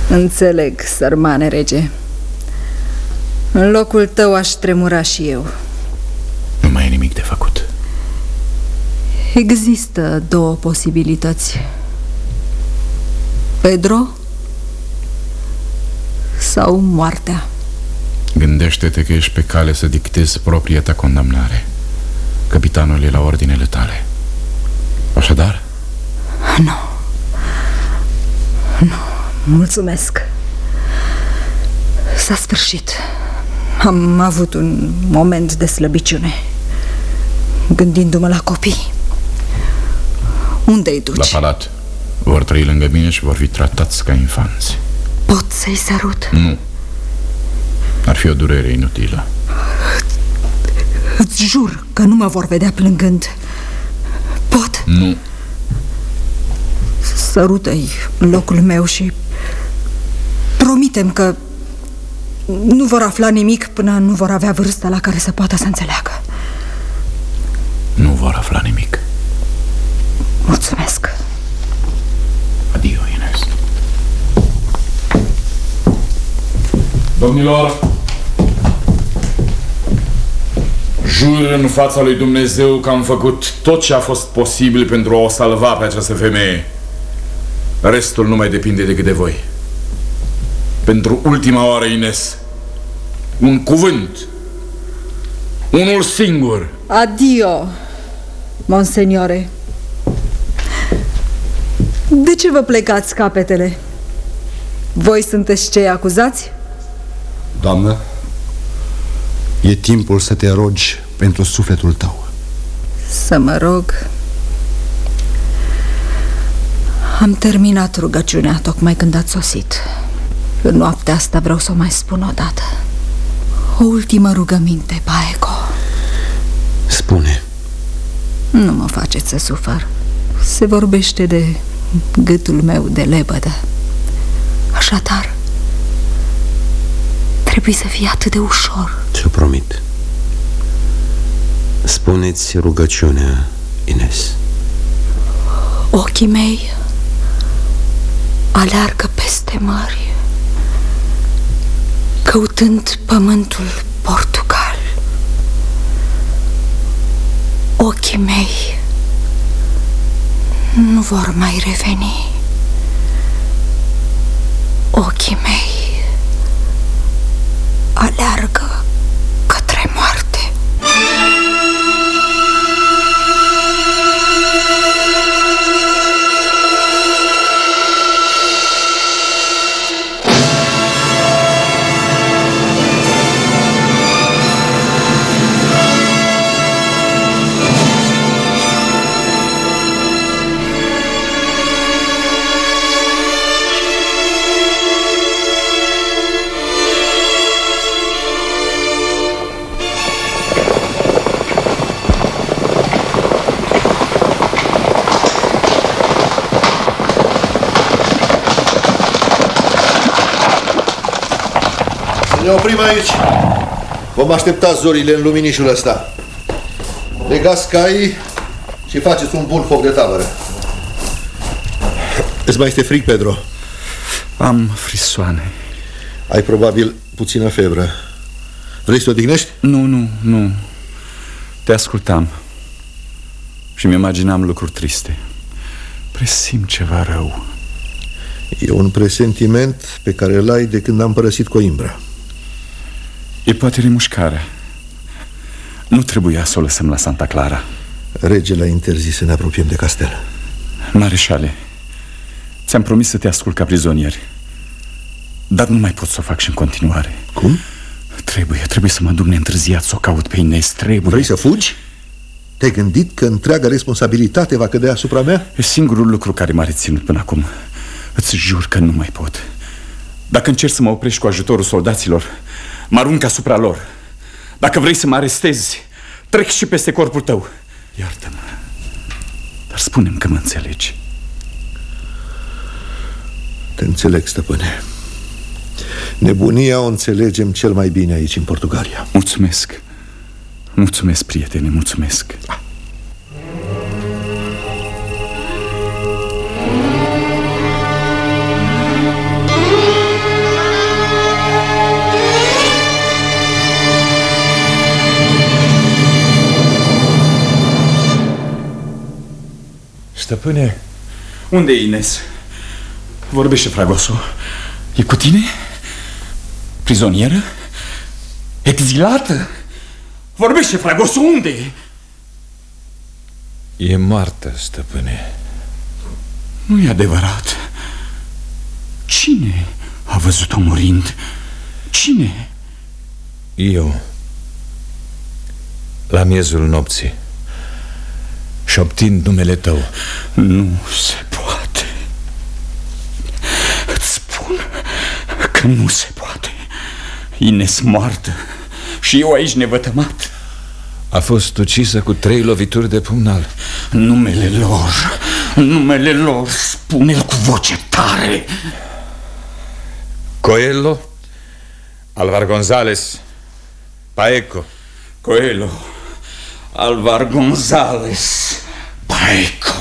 Înțeleg, sărmane rege. În locul tău aș tremura și eu. Nu mai e nimic de făcut. Există două posibilități. Pedro sau moartea Gândește-te că ești pe cale să dictezi propria ta condamnare Capitanul e la ordinele tale Așadar? Nu. Nu. Mulțumesc. S-a sfârșit. Am avut un moment de slăbiciune Gândindu-mă la copii Unde-i duci? La palat Vor trăi lângă mine și vor fi tratați ca infanți Pot să-i sărut? Nu Ar fi o durere inutilă Îți jur că nu mă vor vedea plângând Pot? Nu Sărută-i locul meu și Promitem că nu vor afla nimic până nu vor avea vârsta la care să poată să înțeleagă. Nu vor afla nimic. Mulțumesc. Adio, Ines. Domnilor, jur în fața lui Dumnezeu că am făcut tot ce a fost posibil pentru a o salva pe această femeie. Restul nu mai depinde decât de voi. Pentru ultima oară, Ines, un cuvânt. Unul singur. Adio, monseniore. De ce vă plecați capetele? Voi sunteți cei acuzați? Doamnă, e timpul să te rogi pentru sufletul tău. Să mă rog. Am terminat rugăciunea tocmai când ați sosit. În noaptea asta vreau să o mai spun o dată. O ultimă rugăminte, Paeco. Spune. Nu mă faceți să sufăr. Se vorbește de gâtul meu de lebădă. Așadar, trebuie să fie atât de ușor. Ce promit. Spuneți rugăciunea, Ines. Ochii mei aleargă peste mări căutând pământul Portugal. Ochii mei nu vor mai reveni. Ochii mei aleargă Ne oprim aici. Vom aștepta zorile în luminișul ăsta. Legați caii și faceți un bun foc de tabără. Îți mai este fric, Pedro? Am frisoane. Ai probabil puțină febră. Vrei să te odihnești? Nu, nu, nu. Te ascultam. Și mi imaginam lucruri triste. Presim ceva rău. E un presentiment pe care îl ai de când am părăsit Coimbra. E poate remușcarea. Nu trebuia să o lăsăm la Santa Clara. Regele a interzis să ne apropiem de castel. Mareșale, ți-am promis să te ascult ca prizonier. Dar nu mai pot să o fac și în continuare. Cum? Trebuie, trebuie să mă duc neîntârziat să o caut pe Ines, trebuie. Vrei să fugi? Te-ai gândit că întreaga responsabilitate va cădea asupra mea? E singurul lucru care m-a reținut până acum. Îți jur că nu mai pot. Dacă încerci să mă oprești cu ajutorul soldaților, mă arunc asupra lor. Dacă vrei să mă arestezi, trec și peste corpul tău. Iartă-mă. Dar spune-mi că mă înțelegi. Te înțeleg, stăpâne. Nebunia o înțelegem cel mai bine aici, în Portugalia. Mulțumesc. Mulțumesc, prietene, mulțumesc. Stăpâne, Unde e Ines? Vorbește, Fragoso. E cu tine? Prizonieră? Exilată? Vorbește, Fragoso, unde e? E moartă, stăpâne Nu e adevărat Cine a văzut-o murind? Cine? Eu La miezul nopții Șoptind numele tău. Nu se poate. Îți spun că nu se poate. Ines moartă Și eu aici nevătămat. A fost ucisă cu trei lovituri de pumnal Numele lor Numele lor Spune-l cu voce tare. Coelho Alvar González Paeco. Coelho Alvar González Paeco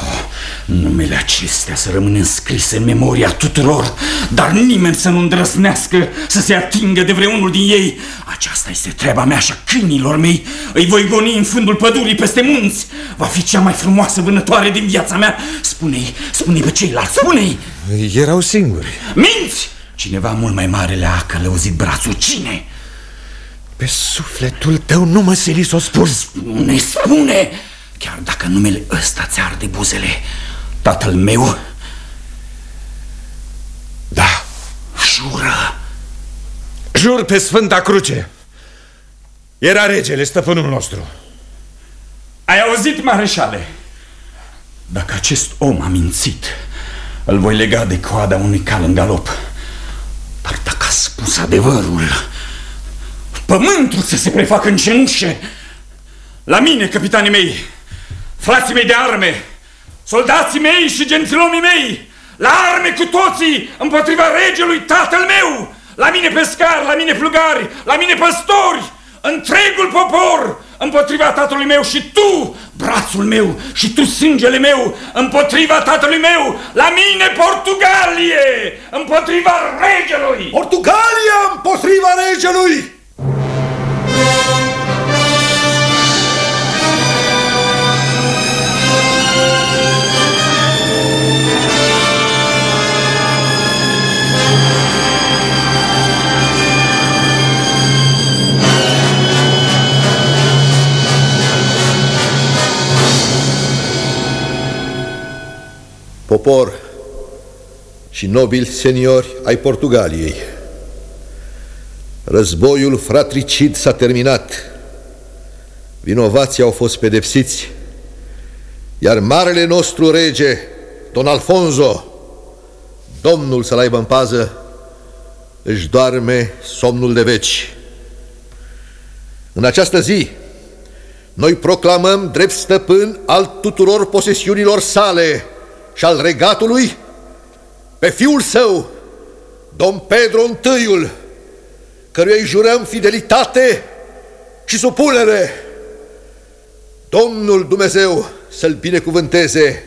Numele acestea să rămână înscrise în memoria tuturor Dar nimeni să nu îndrăsnească să se atingă de vreunul din ei. Aceasta este treaba mea și a câinilor mei. Îi voi goni în fundul pădurii peste munți. Va fi cea mai frumoasă vânătoare din viața mea. Spune-i, spune-i pe ceilalți, spune-i. Erau singuri. Minți! Cineva mult mai mare le-a călăuzit brațul. Cine? Pe sufletul tău nu mă sili să o spun. Spune, spune! Chiar dacă numele ăsta ți arde buzele Tatăl meu? Da. Jură! Jur pe Sfânta Cruce. Era regele, stăpânul nostru. Ai auzit, mareșale? Dacă acest om a mințit Îl voi lega de coada unui cal în galop Dar dacă a spus adevărul Pământul să se prefacă în cenușe. La mine, capitanii mei Frații mei de arme Soldații mei și gentilomii mei La arme cu toții Împotriva regelui tatăl meu La mine pescari, la mine plugari La mine păstori Întregul popor Împotriva tatălui meu și tu Brațul meu și tu sângele meu Împotriva tatălui meu La mine Portugalie Împotriva regelui. Portugalia împotriva regelui popor și nobili seniori ai Portugaliei. Războiul fratricid s-a terminat. Vinovații au fost pedepsiți, iar marele nostru rege, Don Alfonso, Domnul să-l aibă în pază, își doarme somnul de veci. În această zi, noi proclamăm drept stăpân al tuturor posesiunilor sale, și al regatului pe fiul său, domn Pedro I, căruia îi jurăm fidelitate și supunere. Domnul Dumnezeu să-l binecuvânteze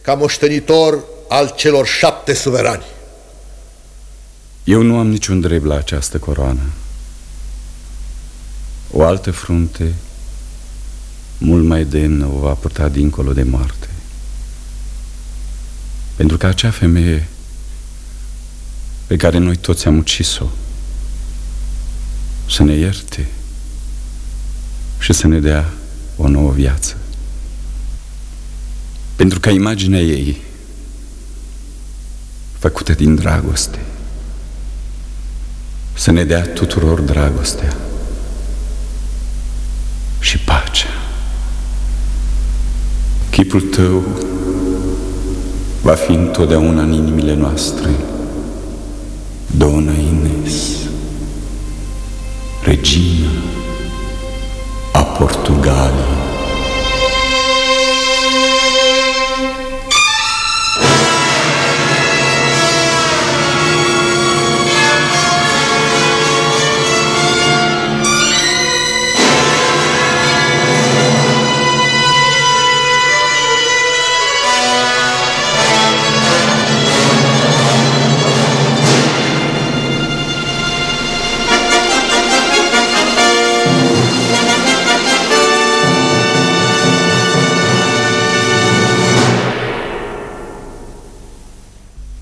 ca moștenitor al celor șapte suverani. Eu nu am niciun drept la această coroană. O altă frunte, mult mai demnă, o va purta dincolo de moarte. Pentru că acea femeie pe care noi toți am ucis-o să ne ierte și să ne dea o nouă viață. Pentru că imaginea ei, făcută din dragoste, să ne dea tuturor dragostea și pacea. Chipul tău va fi întotdeauna în inimile noastre. Dona Ines, regina a Portugaliei.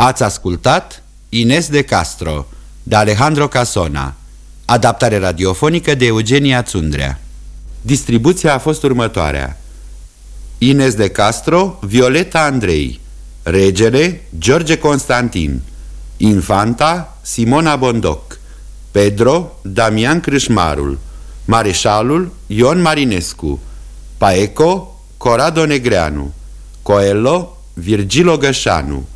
Ați ascultat Ines de Castro de Alejandro Casona. Adaptare radiofonică de Eugenia Țundrea Distribuția a fost următoarea. Ines de Castro, Violeta Andrei. Regele, George Constantin. Infanta, Simona Bondoc. Pedro, Damian Crâșmarul. Mareșalul, Ion Marinescu. Paeco, Corado Negreanu. Coelho, Virgilo Gășanu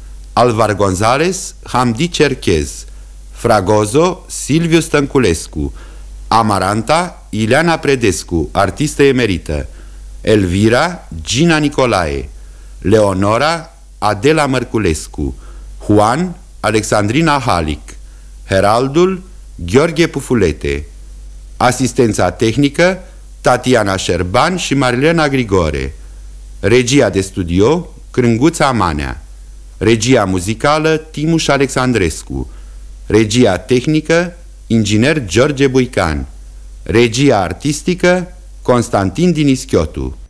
Alvar Gonzales, Hamdi Cerchez Fragozo, Silviu Stănculescu Amaranta, Ileana Predescu, artistă emerită Elvira, Gina Nicolae Leonora, Adela Mărculescu Juan, Alexandrina Halic Heraldul, Gheorghe Pufulete Asistența tehnică, Tatiana Șerban și Marilena Grigore Regia de studio, Crânguța Manea Regia muzicală, Timuș Alexandrescu. Regia tehnică, inginer George Buican. Regia artistică, Constantin Dinischiotu